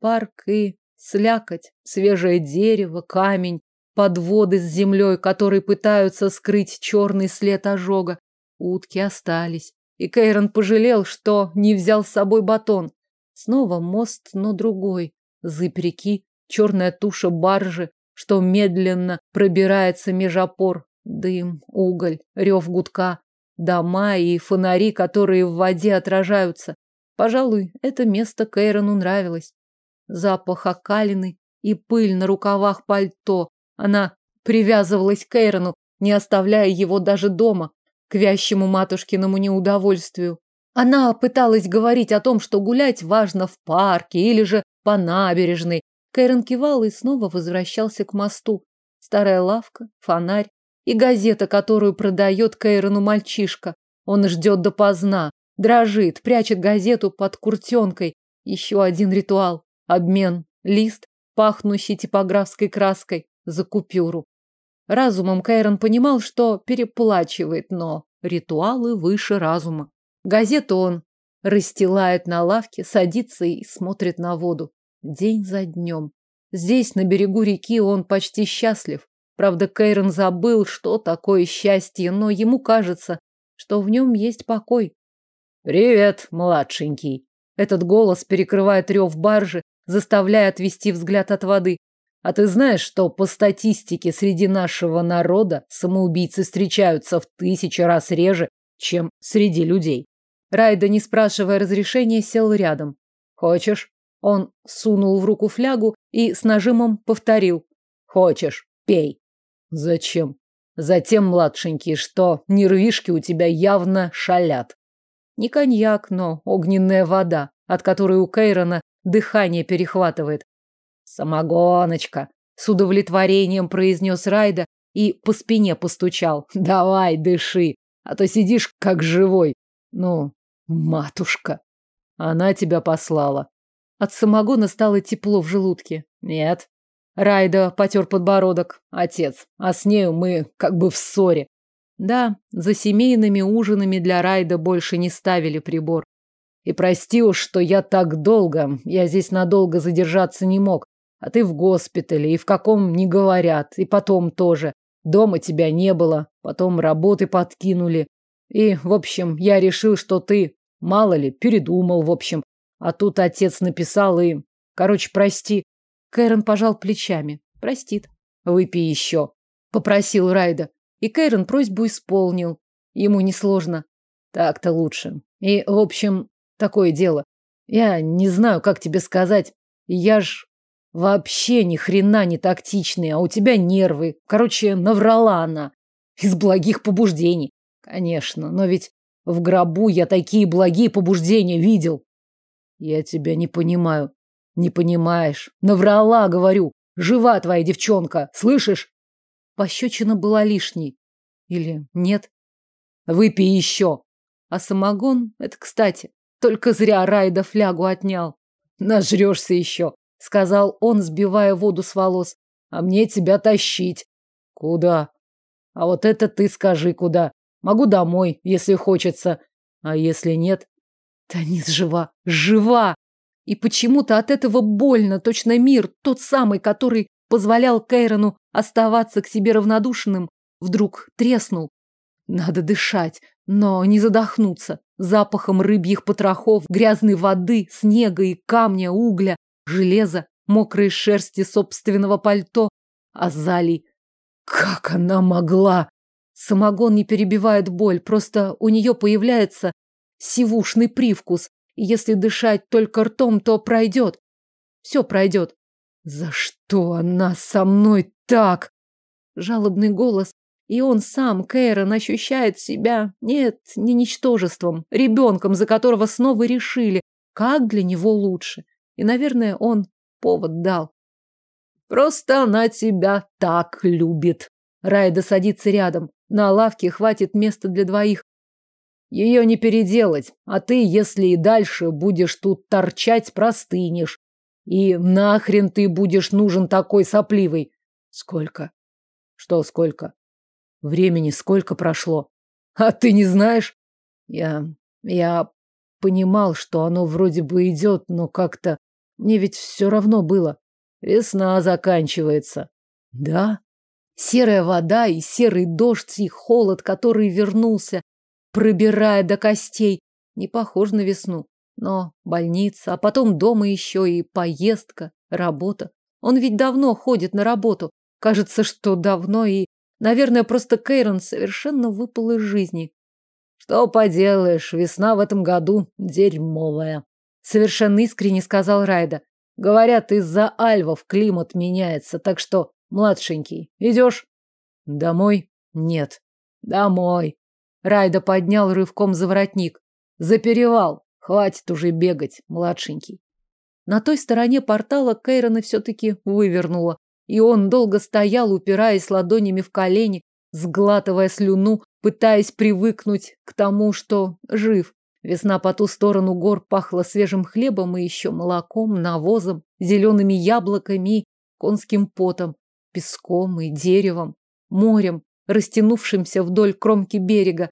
Парк и слякоть, свежее дерево, камень, подводы с землей, которые пытаются скрыть черный след ожога. Утки остались, и Кейрон пожалел, что не взял с собой батон. Снова мост, но другой. Зыбь черная туша баржи, что медленно пробирается меж опор. Дым, уголь, рев гудка, дома и фонари, которые в воде отражаются. Пожалуй, это место Кейрону нравилось. Запах окалины и пыль на рукавах пальто. Она привязывалась к Кейрону, не оставляя его даже дома, к вящему матушкиному неудовольствию. Она пыталась говорить о том, что гулять важно в парке или же по набережной. Кейрон кивал и снова возвращался к мосту. Старая лавка, фонарь, и газета, которую продает Кейрону мальчишка. Он ждет допоздна, дрожит, прячет газету под куртенкой. Еще один ритуал. Обмен. Лист, пахнущий типографской краской, за купюру. Разумом Кейрон понимал, что переплачивает, но ритуалы выше разума. Газету он расстилает на лавке, садится и смотрит на воду. День за днем. Здесь, на берегу реки, он почти счастлив. Правда, Кейрон забыл, что такое счастье, но ему кажется, что в нем есть покой. «Привет, младшенький!» Этот голос перекрывает рев баржи, заставляя отвести взгляд от воды. А ты знаешь, что по статистике среди нашего народа самоубийцы встречаются в тысячу раз реже, чем среди людей? Райда, не спрашивая разрешения, сел рядом. Хочешь? Он сунул в руку флягу и с нажимом повторил. Хочешь, пей. Зачем? Затем, младшенький, что нервишки у тебя явно шалят. Не коньяк, но огненная вода, от которой у Кейрона дыхание перехватывает. Самогоночка, с удовлетворением произнес Райда и по спине постучал. Давай, дыши, а то сидишь как живой. Ну, матушка, она тебя послала. От самогона стало тепло в желудке. Нет, Райда потер подбородок. Отец. А с нею мы как бы в ссоре. Да, за семейными ужинами для Райда больше не ставили прибор. И прости уж, что я так долго, я здесь надолго задержаться не мог. А ты в госпитале, и в каком не говорят, и потом тоже. Дома тебя не было, потом работы подкинули. И, в общем, я решил, что ты, мало ли, передумал, в общем. А тут отец написал и... Короче, прости, Кэрон пожал плечами. Простит. Выпей еще. Попросил Райда. И Кэрон просьбу исполнил. Ему несложно. Так-то лучше. И, в общем, такое дело. Я не знаю, как тебе сказать. Я ж вообще ни хрена не тактичный, а у тебя нервы. Короче, наврала она. Из благих побуждений. Конечно, но ведь в гробу я такие благие побуждения видел. Я тебя не понимаю. Не понимаешь. Наврала, говорю. Жива твоя девчонка, слышишь? Пощечина была лишней. Или нет? Выпей еще. А самогон, это кстати, только зря Райда флягу отнял. Нажрешься еще, сказал он, сбивая воду с волос. А мне тебя тащить. Куда? А вот это ты скажи, куда. Могу домой, если хочется. А если нет? Танис жива, жива! И почему-то от этого больно, точно мир, тот самый, который позволял Кейрону оставаться к себе равнодушным, вдруг треснул. Надо дышать, но не задохнуться. Запахом рыбьих потрохов, грязной воды, снега и камня, угля, железа, мокрой шерсти собственного пальто. Азалий. Как она могла? Самогон не перебивает боль, просто у нее появляется сивушный привкус, если дышать только ртом, то пройдет. Все пройдет. За что она со мной так? Жалобный голос. И он сам, Кэйрон, ощущает себя, нет, не ничтожеством, ребенком, за которого снова решили, как для него лучше. И, наверное, он повод дал. Просто она тебя так любит. Райда садится рядом. На лавке хватит места для двоих. Ее не переделать, а ты, если и дальше будешь тут торчать, простынешь. И нахрен ты будешь нужен такой сопливый? Сколько? Что сколько? Времени сколько прошло? А ты не знаешь? Я... я понимал, что оно вроде бы идет, но как-то... Мне ведь все равно было. Весна заканчивается. Да? Серая вода и серый дождь, и холод, который вернулся, пробирая до костей. Не похож на весну. Но больница, а потом дома еще и поездка, работа. Он ведь давно ходит на работу. Кажется, что давно и, наверное, просто Кейрон совершенно выпал из жизни. Что поделаешь, весна в этом году дерьмовая. Совершенно искренне сказал Райда. Говорят, из-за альвов климат меняется, так что Младшенький, идешь? Домой? Нет. Домой. Райда поднял рывком за воротник. За перевал. Хватит уже бегать, младшенький. На той стороне портала Кейрона все-таки вывернуло, и он долго стоял, упираясь ладонями в колени, сглатывая слюну, пытаясь привыкнуть к тому, что жив. Весна по ту сторону гор пахла свежим хлебом и еще молоком, навозом, зелеными яблоками конским потом песком и деревом, морем, растянувшимся вдоль кромки берега.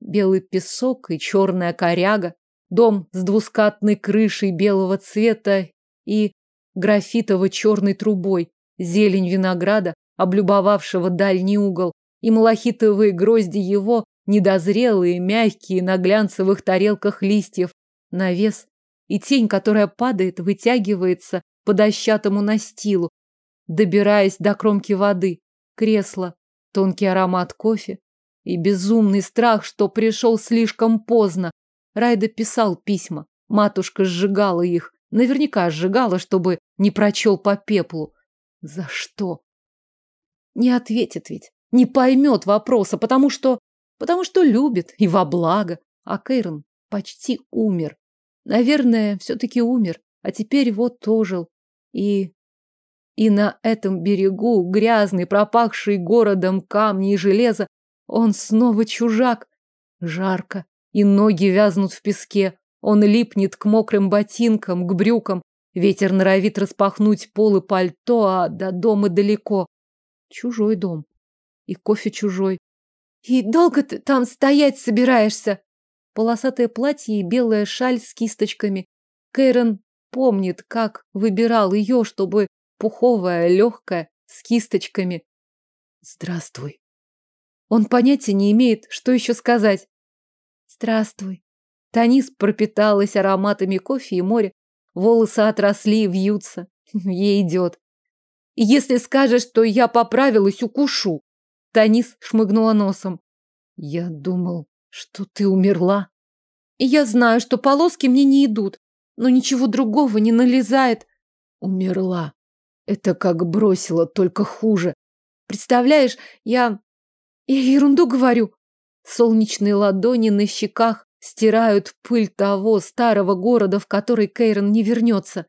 Белый песок и черная коряга, дом с двускатной крышей белого цвета и графитово-черной трубой, зелень винограда, облюбовавшего дальний угол, и малахитовые грозди его, недозрелые, мягкие, на глянцевых тарелках листьев, навес, и тень, которая падает, вытягивается по дощатому настилу, добираясь до кромки воды, кресло, тонкий аромат кофе и безумный страх, что пришел слишком поздно. Райда писал письма, матушка сжигала их, наверняка сжигала, чтобы не прочел по пеплу. За что? Не ответит ведь, не поймет вопроса, потому что... потому что любит и во благо. А Кейрон почти умер. Наверное, все-таки умер, а теперь вот ожил. И и на этом берегу, грязный, пропахший городом камни и железо, он снова чужак. Жарко, и ноги вязнут в песке. Он липнет к мокрым ботинкам, к брюкам. Ветер норовит распахнуть полы пальто, а до дома далеко. Чужой дом. И кофе чужой. И долго ты там стоять собираешься? Полосатое платье и белая шаль с кисточками. Кэрон помнит, как выбирал ее, чтобы пуховая, легкая, с кисточками. Здравствуй. Он понятия не имеет, что еще сказать. Здравствуй. Танис пропиталась ароматами кофе и моря. Волосы отросли и вьются. Ей идет. Если скажешь, что я поправилась, укушу. Танис шмыгнула носом. Я думал, что ты умерла. Я знаю, что полоски мне не идут, но ничего другого не налезает. Умерла. Это как бросило, только хуже. Представляешь, я... Я ерунду говорю. Солнечные ладони на щеках стирают пыль того старого города, в который Кейрон не вернется.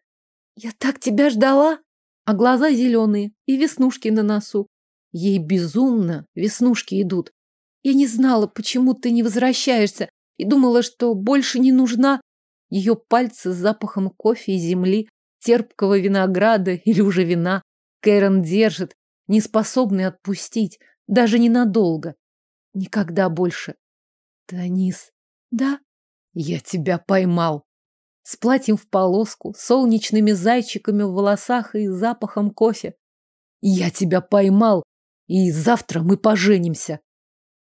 Я так тебя ждала. А глаза зеленые и веснушки на носу. Ей безумно веснушки идут. Я не знала, почему ты не возвращаешься, и думала, что больше не нужна. Ее пальцы с запахом кофе и земли терпкого винограда или уже вина. Кэрон держит, не способный отпустить, даже ненадолго. Никогда больше. Танис, да? Я тебя поймал. С платьем в полоску, солнечными зайчиками в волосах и запахом кофе. Я тебя поймал, и завтра мы поженимся.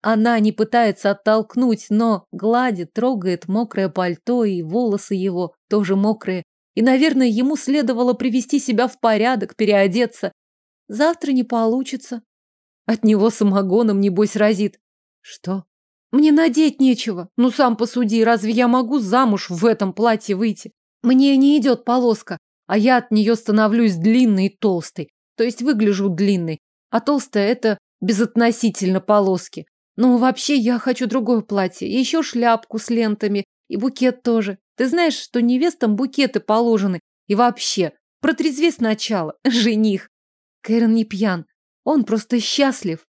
Она не пытается оттолкнуть, но гладит, трогает мокрое пальто и волосы его, тоже мокрые, и, наверное, ему следовало привести себя в порядок, переодеться. Завтра не получится. От него самогоном, небось, разит. Что? Мне надеть нечего. Ну, сам посуди, разве я могу замуж в этом платье выйти? Мне не идет полоска, а я от нее становлюсь длинной и толстой. То есть выгляжу длинной. А толстая – это безотносительно полоски. Ну, вообще, я хочу другое платье. И еще шляпку с лентами. И букет тоже. Ты знаешь, что невестам букеты положены. И вообще, протрезвей сначала, жених. Кэрон не пьян. Он просто счастлив.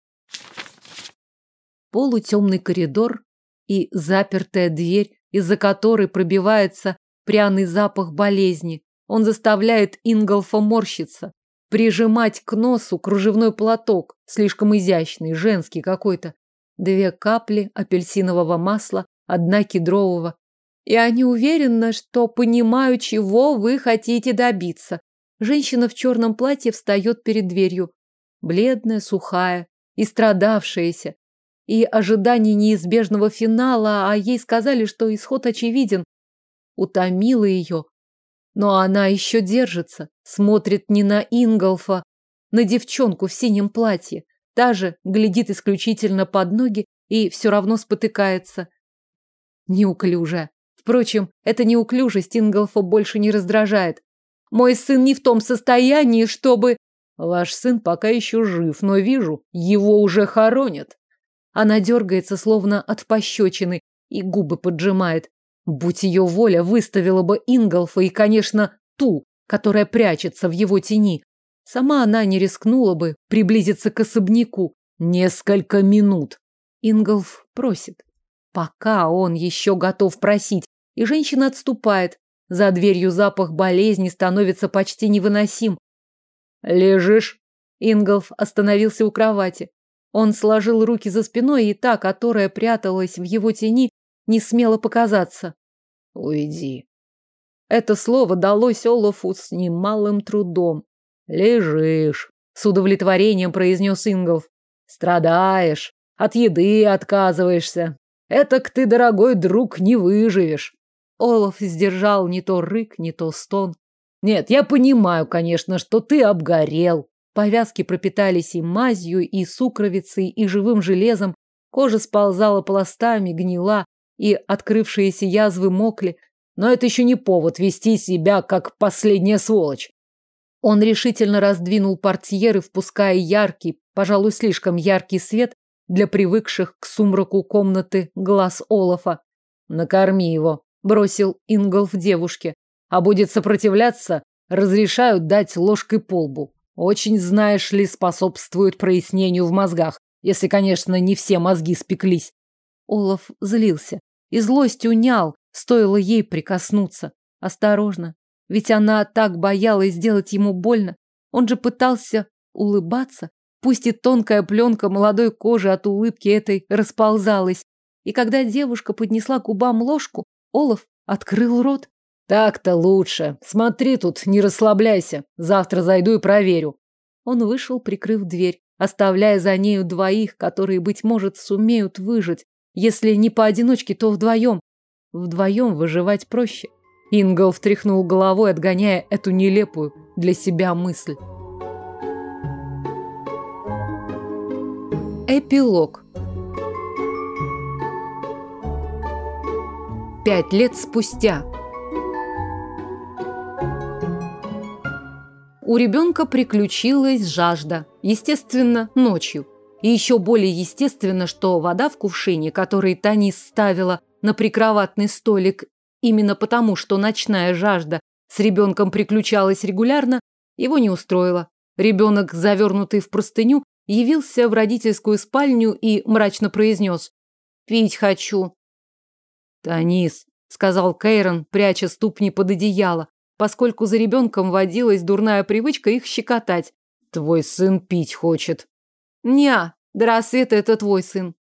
Полутемный коридор и запертая дверь, из-за которой пробивается пряный запах болезни. Он заставляет Инголфа морщиться, прижимать к носу кружевной платок, слишком изящный, женский какой-то. Две капли апельсинового масла, одна кедрового. И они уверены, что понимаю, чего вы хотите добиться. Женщина в черном платье встает перед дверью. Бледная, сухая и страдавшаяся. И ожидание неизбежного финала, а ей сказали, что исход очевиден. Утомило ее. Но она еще держится, смотрит не на Инголфа, на девчонку в синем платье. Та же глядит исключительно под ноги и все равно спотыкается. Неуклюжая. Впрочем, эта неуклюжесть Инголфа больше не раздражает. Мой сын не в том состоянии, чтобы... Ваш сын пока еще жив, но вижу, его уже хоронят. Она дергается, словно от пощечины, и губы поджимает. Будь ее воля, выставила бы Инголфа и, конечно, ту, которая прячется в его тени. Сама она не рискнула бы приблизиться к особняку. Несколько минут. Инголф просит. Пока он еще готов просить, и женщина отступает, за дверью запах болезни становится почти невыносим. «Лежишь?» Инголф остановился у кровати. Он сложил руки за спиной, и та, которая пряталась в его тени, не смела показаться. «Уйди». Это слово далось Олафу с немалым трудом. «Лежишь», — с удовлетворением произнес Инголф. «Страдаешь, от еды отказываешься. Этак ты, дорогой друг, не выживешь. Олаф сдержал не то рык, не то стон. Нет, я понимаю, конечно, что ты обгорел. Повязки пропитались и мазью, и сукровицей, и живым железом. Кожа сползала пластами, гнила, и открывшиеся язвы мокли. Но это еще не повод вести себя, как последняя сволочь. Он решительно раздвинул портьеры, впуская яркий, пожалуй, слишком яркий свет для привыкших к сумраку комнаты глаз Олафа. Накорми его бросил Инголф девушке. А будет сопротивляться, разрешают дать ложкой по лбу. Очень, знаешь ли, способствует прояснению в мозгах, если, конечно, не все мозги спеклись. Олаф злился. И злость унял, стоило ей прикоснуться. Осторожно, ведь она так боялась сделать ему больно. Он же пытался улыбаться, пусть и тонкая пленка молодой кожи от улыбки этой расползалась. И когда девушка поднесла к губам ложку, Олаф открыл рот. Так-то лучше. Смотри тут, не расслабляйся. Завтра зайду и проверю. Он вышел, прикрыв дверь, оставляя за нею двоих, которые, быть может, сумеют выжить. Если не поодиночке, то вдвоем. Вдвоем выживать проще. Ингол встряхнул головой, отгоняя эту нелепую для себя мысль. Эпилог. Пять лет спустя. У ребенка приключилась жажда. Естественно, ночью. И еще более естественно, что вода в кувшине, который Танис ставила на прикроватный столик именно потому, что ночная жажда с ребенком приключалась регулярно, его не устроила. Ребенок, завернутый в простыню, явился в родительскую спальню и мрачно произнес «Пить хочу». «Танис», — сказал Кейрон, пряча ступни под одеяло, поскольку за ребенком водилась дурная привычка их щекотать. «Твой сын пить хочет». «Не, до рассвета это твой сын».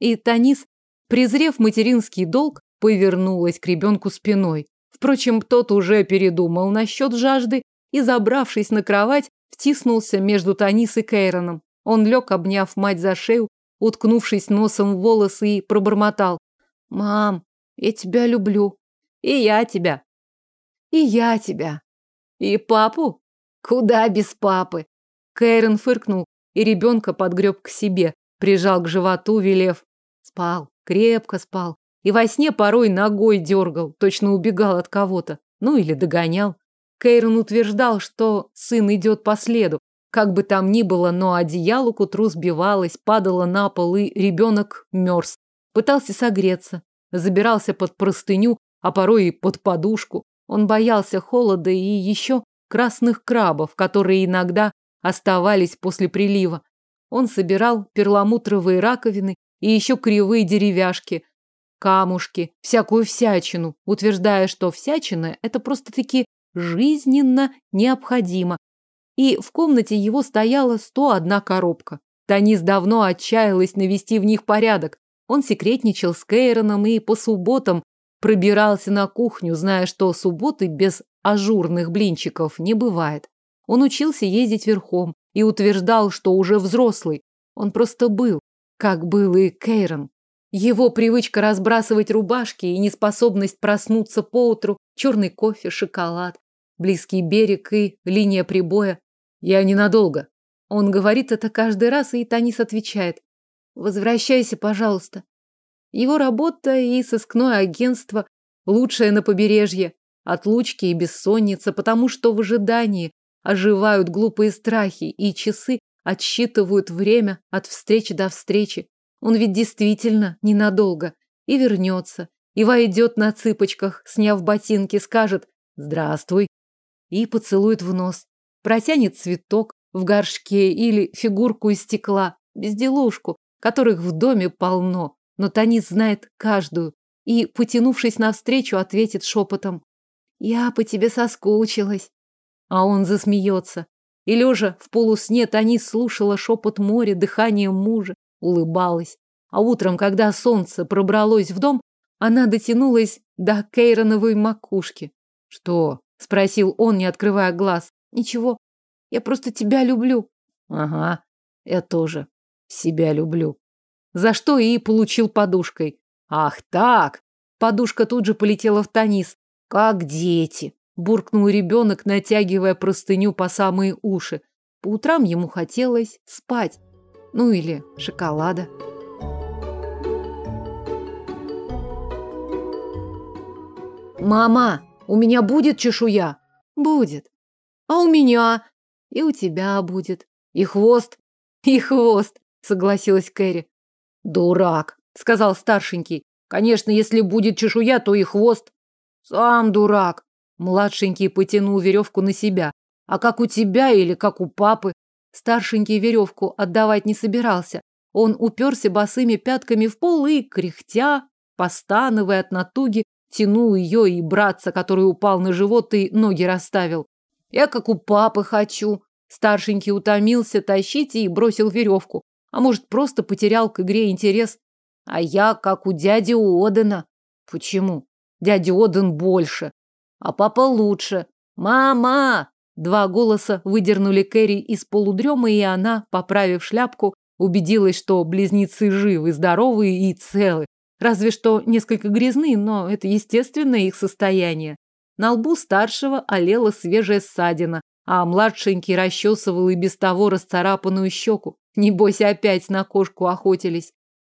И Танис, презрев материнский долг, повернулась к ребенку спиной. Впрочем, тот уже передумал насчет жажды и, забравшись на кровать, втиснулся между Танис и Кейроном. Он лег, обняв мать за шею, уткнувшись носом в волосы и пробормотал. «Мам, я тебя люблю. И я тебя. И я тебя. И папу? Куда без папы? Кэрен фыркнул и ребенка подгреб к себе, прижал к животу, велев. Спал. Крепко спал. И во сне порой ногой дергал, точно убегал от кого-то. Ну или догонял. Кейрон утверждал, что сын идет по следу. Как бы там ни было, но одеяло к утру сбивалось, падало на пол, и ребенок мерз. Пытался согреться, забирался под простыню, а порой и под подушку. Он боялся холода и еще красных крабов, которые иногда оставались после прилива. Он собирал перламутровые раковины и еще кривые деревяшки, камушки, всякую всячину, утверждая, что всячина – это просто-таки жизненно необходимо. И в комнате его стояла 101 коробка. Танис давно отчаялась навести в них порядок. Он секретничал с Кейроном и по субботам пробирался на кухню, зная, что субботы без ажурных блинчиков не бывает. Он учился ездить верхом и утверждал, что уже взрослый. Он просто был, как был и Кейрон. Его привычка разбрасывать рубашки и неспособность проснуться поутру, черный кофе, шоколад, близкий берег и линия прибоя. Я ненадолго. Он говорит это каждый раз, и Танис отвечает. Возвращайся, пожалуйста. Его работа и сыскное агентство лучшее на побережье. Отлучки и бессонница, потому что в ожидании оживают глупые страхи, и часы отсчитывают время от встречи до встречи. Он ведь действительно ненадолго. И вернется, и войдет на цыпочках, сняв ботинки, скажет «Здравствуй» и поцелует в нос. Протянет цветок в горшке или фигурку из стекла, безделушку, которых в доме полно, но Танис знает каждую, и, потянувшись навстречу, ответит шепотом «Я по тебе соскучилась». А он засмеется. И лежа в полусне, Танис слушала шепот моря, дыхание мужа, улыбалась. А утром, когда солнце пробралось в дом, она дотянулась до Кейроновой макушки. «Что?» – спросил он, не открывая глаз. «Ничего, я просто тебя люблю». «Ага, я тоже себя люблю». За что и получил подушкой. «Ах так!» Подушка тут же полетела в Танис. «Как дети!» Буркнул ребенок, натягивая простыню по самые уши. По утрам ему хотелось спать. Ну или шоколада. «Мама, у меня будет чешуя?» «Будет. А у меня?» «И у тебя будет. И хвост?» «И хвост», согласилась Кэрри. «Дурак», сказал старшенький. «Конечно, если будет чешуя, то и хвост». «Сам дурак». Младшенький потянул веревку на себя. «А как у тебя или как у папы?» Старшенький веревку отдавать не собирался. Он уперся босыми пятками в пол и, кряхтя, постановая от натуги, тянул ее и братца, который упал на живот и ноги расставил. Я как у папы хочу. Старшенький утомился тащить и бросил веревку. А может, просто потерял к игре интерес. А я как у дяди Одена. Почему? Дядя Оден больше. А папа лучше. Мама! Два голоса выдернули Кэрри из полудрема, и она, поправив шляпку, убедилась, что близнецы живы, здоровы и целы. Разве что несколько грязны, но это естественное их состояние. На лбу старшего олела свежая ссадина, а младшенький расчесывал и без того расцарапанную щеку. Небось, опять на кошку охотились.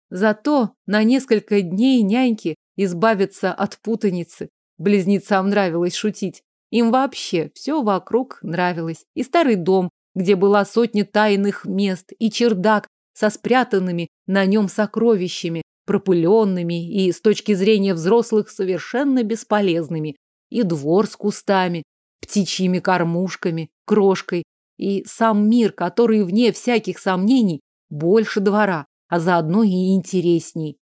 Зато на несколько дней няньки избавятся от путаницы. Близнецам нравилось шутить. Им вообще все вокруг нравилось. И старый дом, где была сотня тайных мест, и чердак со спрятанными на нем сокровищами, пропыленными и, с точки зрения взрослых, совершенно бесполезными, и двор с кустами, птичьими кормушками, крошкой, и сам мир, который, вне всяких сомнений, больше двора, а заодно и интересней.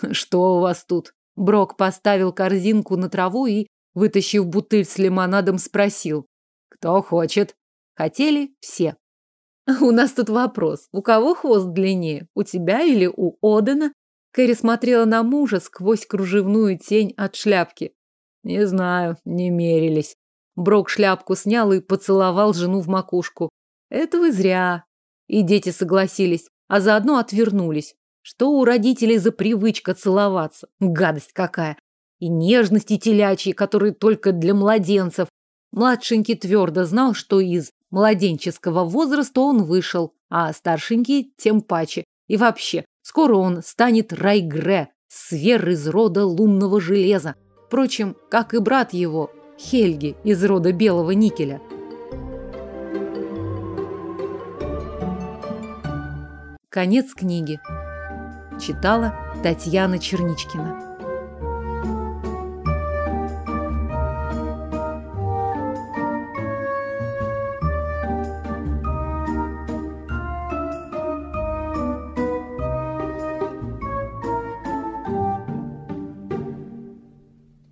Что у вас тут? Брок поставил корзинку на траву и, вытащив бутыль с лимонадом, спросил. Кто хочет? Хотели все. У нас тут вопрос. У кого хвост длиннее? У тебя или у Одена? Кэрри смотрела на мужа сквозь кружевную тень от шляпки. Не знаю, не мерились. Брок шляпку снял и поцеловал жену в макушку. Этого зря. И дети согласились, а заодно отвернулись. Что у родителей за привычка целоваться? Гадость какая! И нежности телячьи, которые только для младенцев. Младшенький твердо знал, что из младенческого возраста он вышел, а старшенький тем паче. И вообще, скоро он станет Райгре, Свер из рода лунного железа. Впрочем, как и брат его, Хельги из рода белого никеля. Конец книги. Читала Татьяна Черничкина.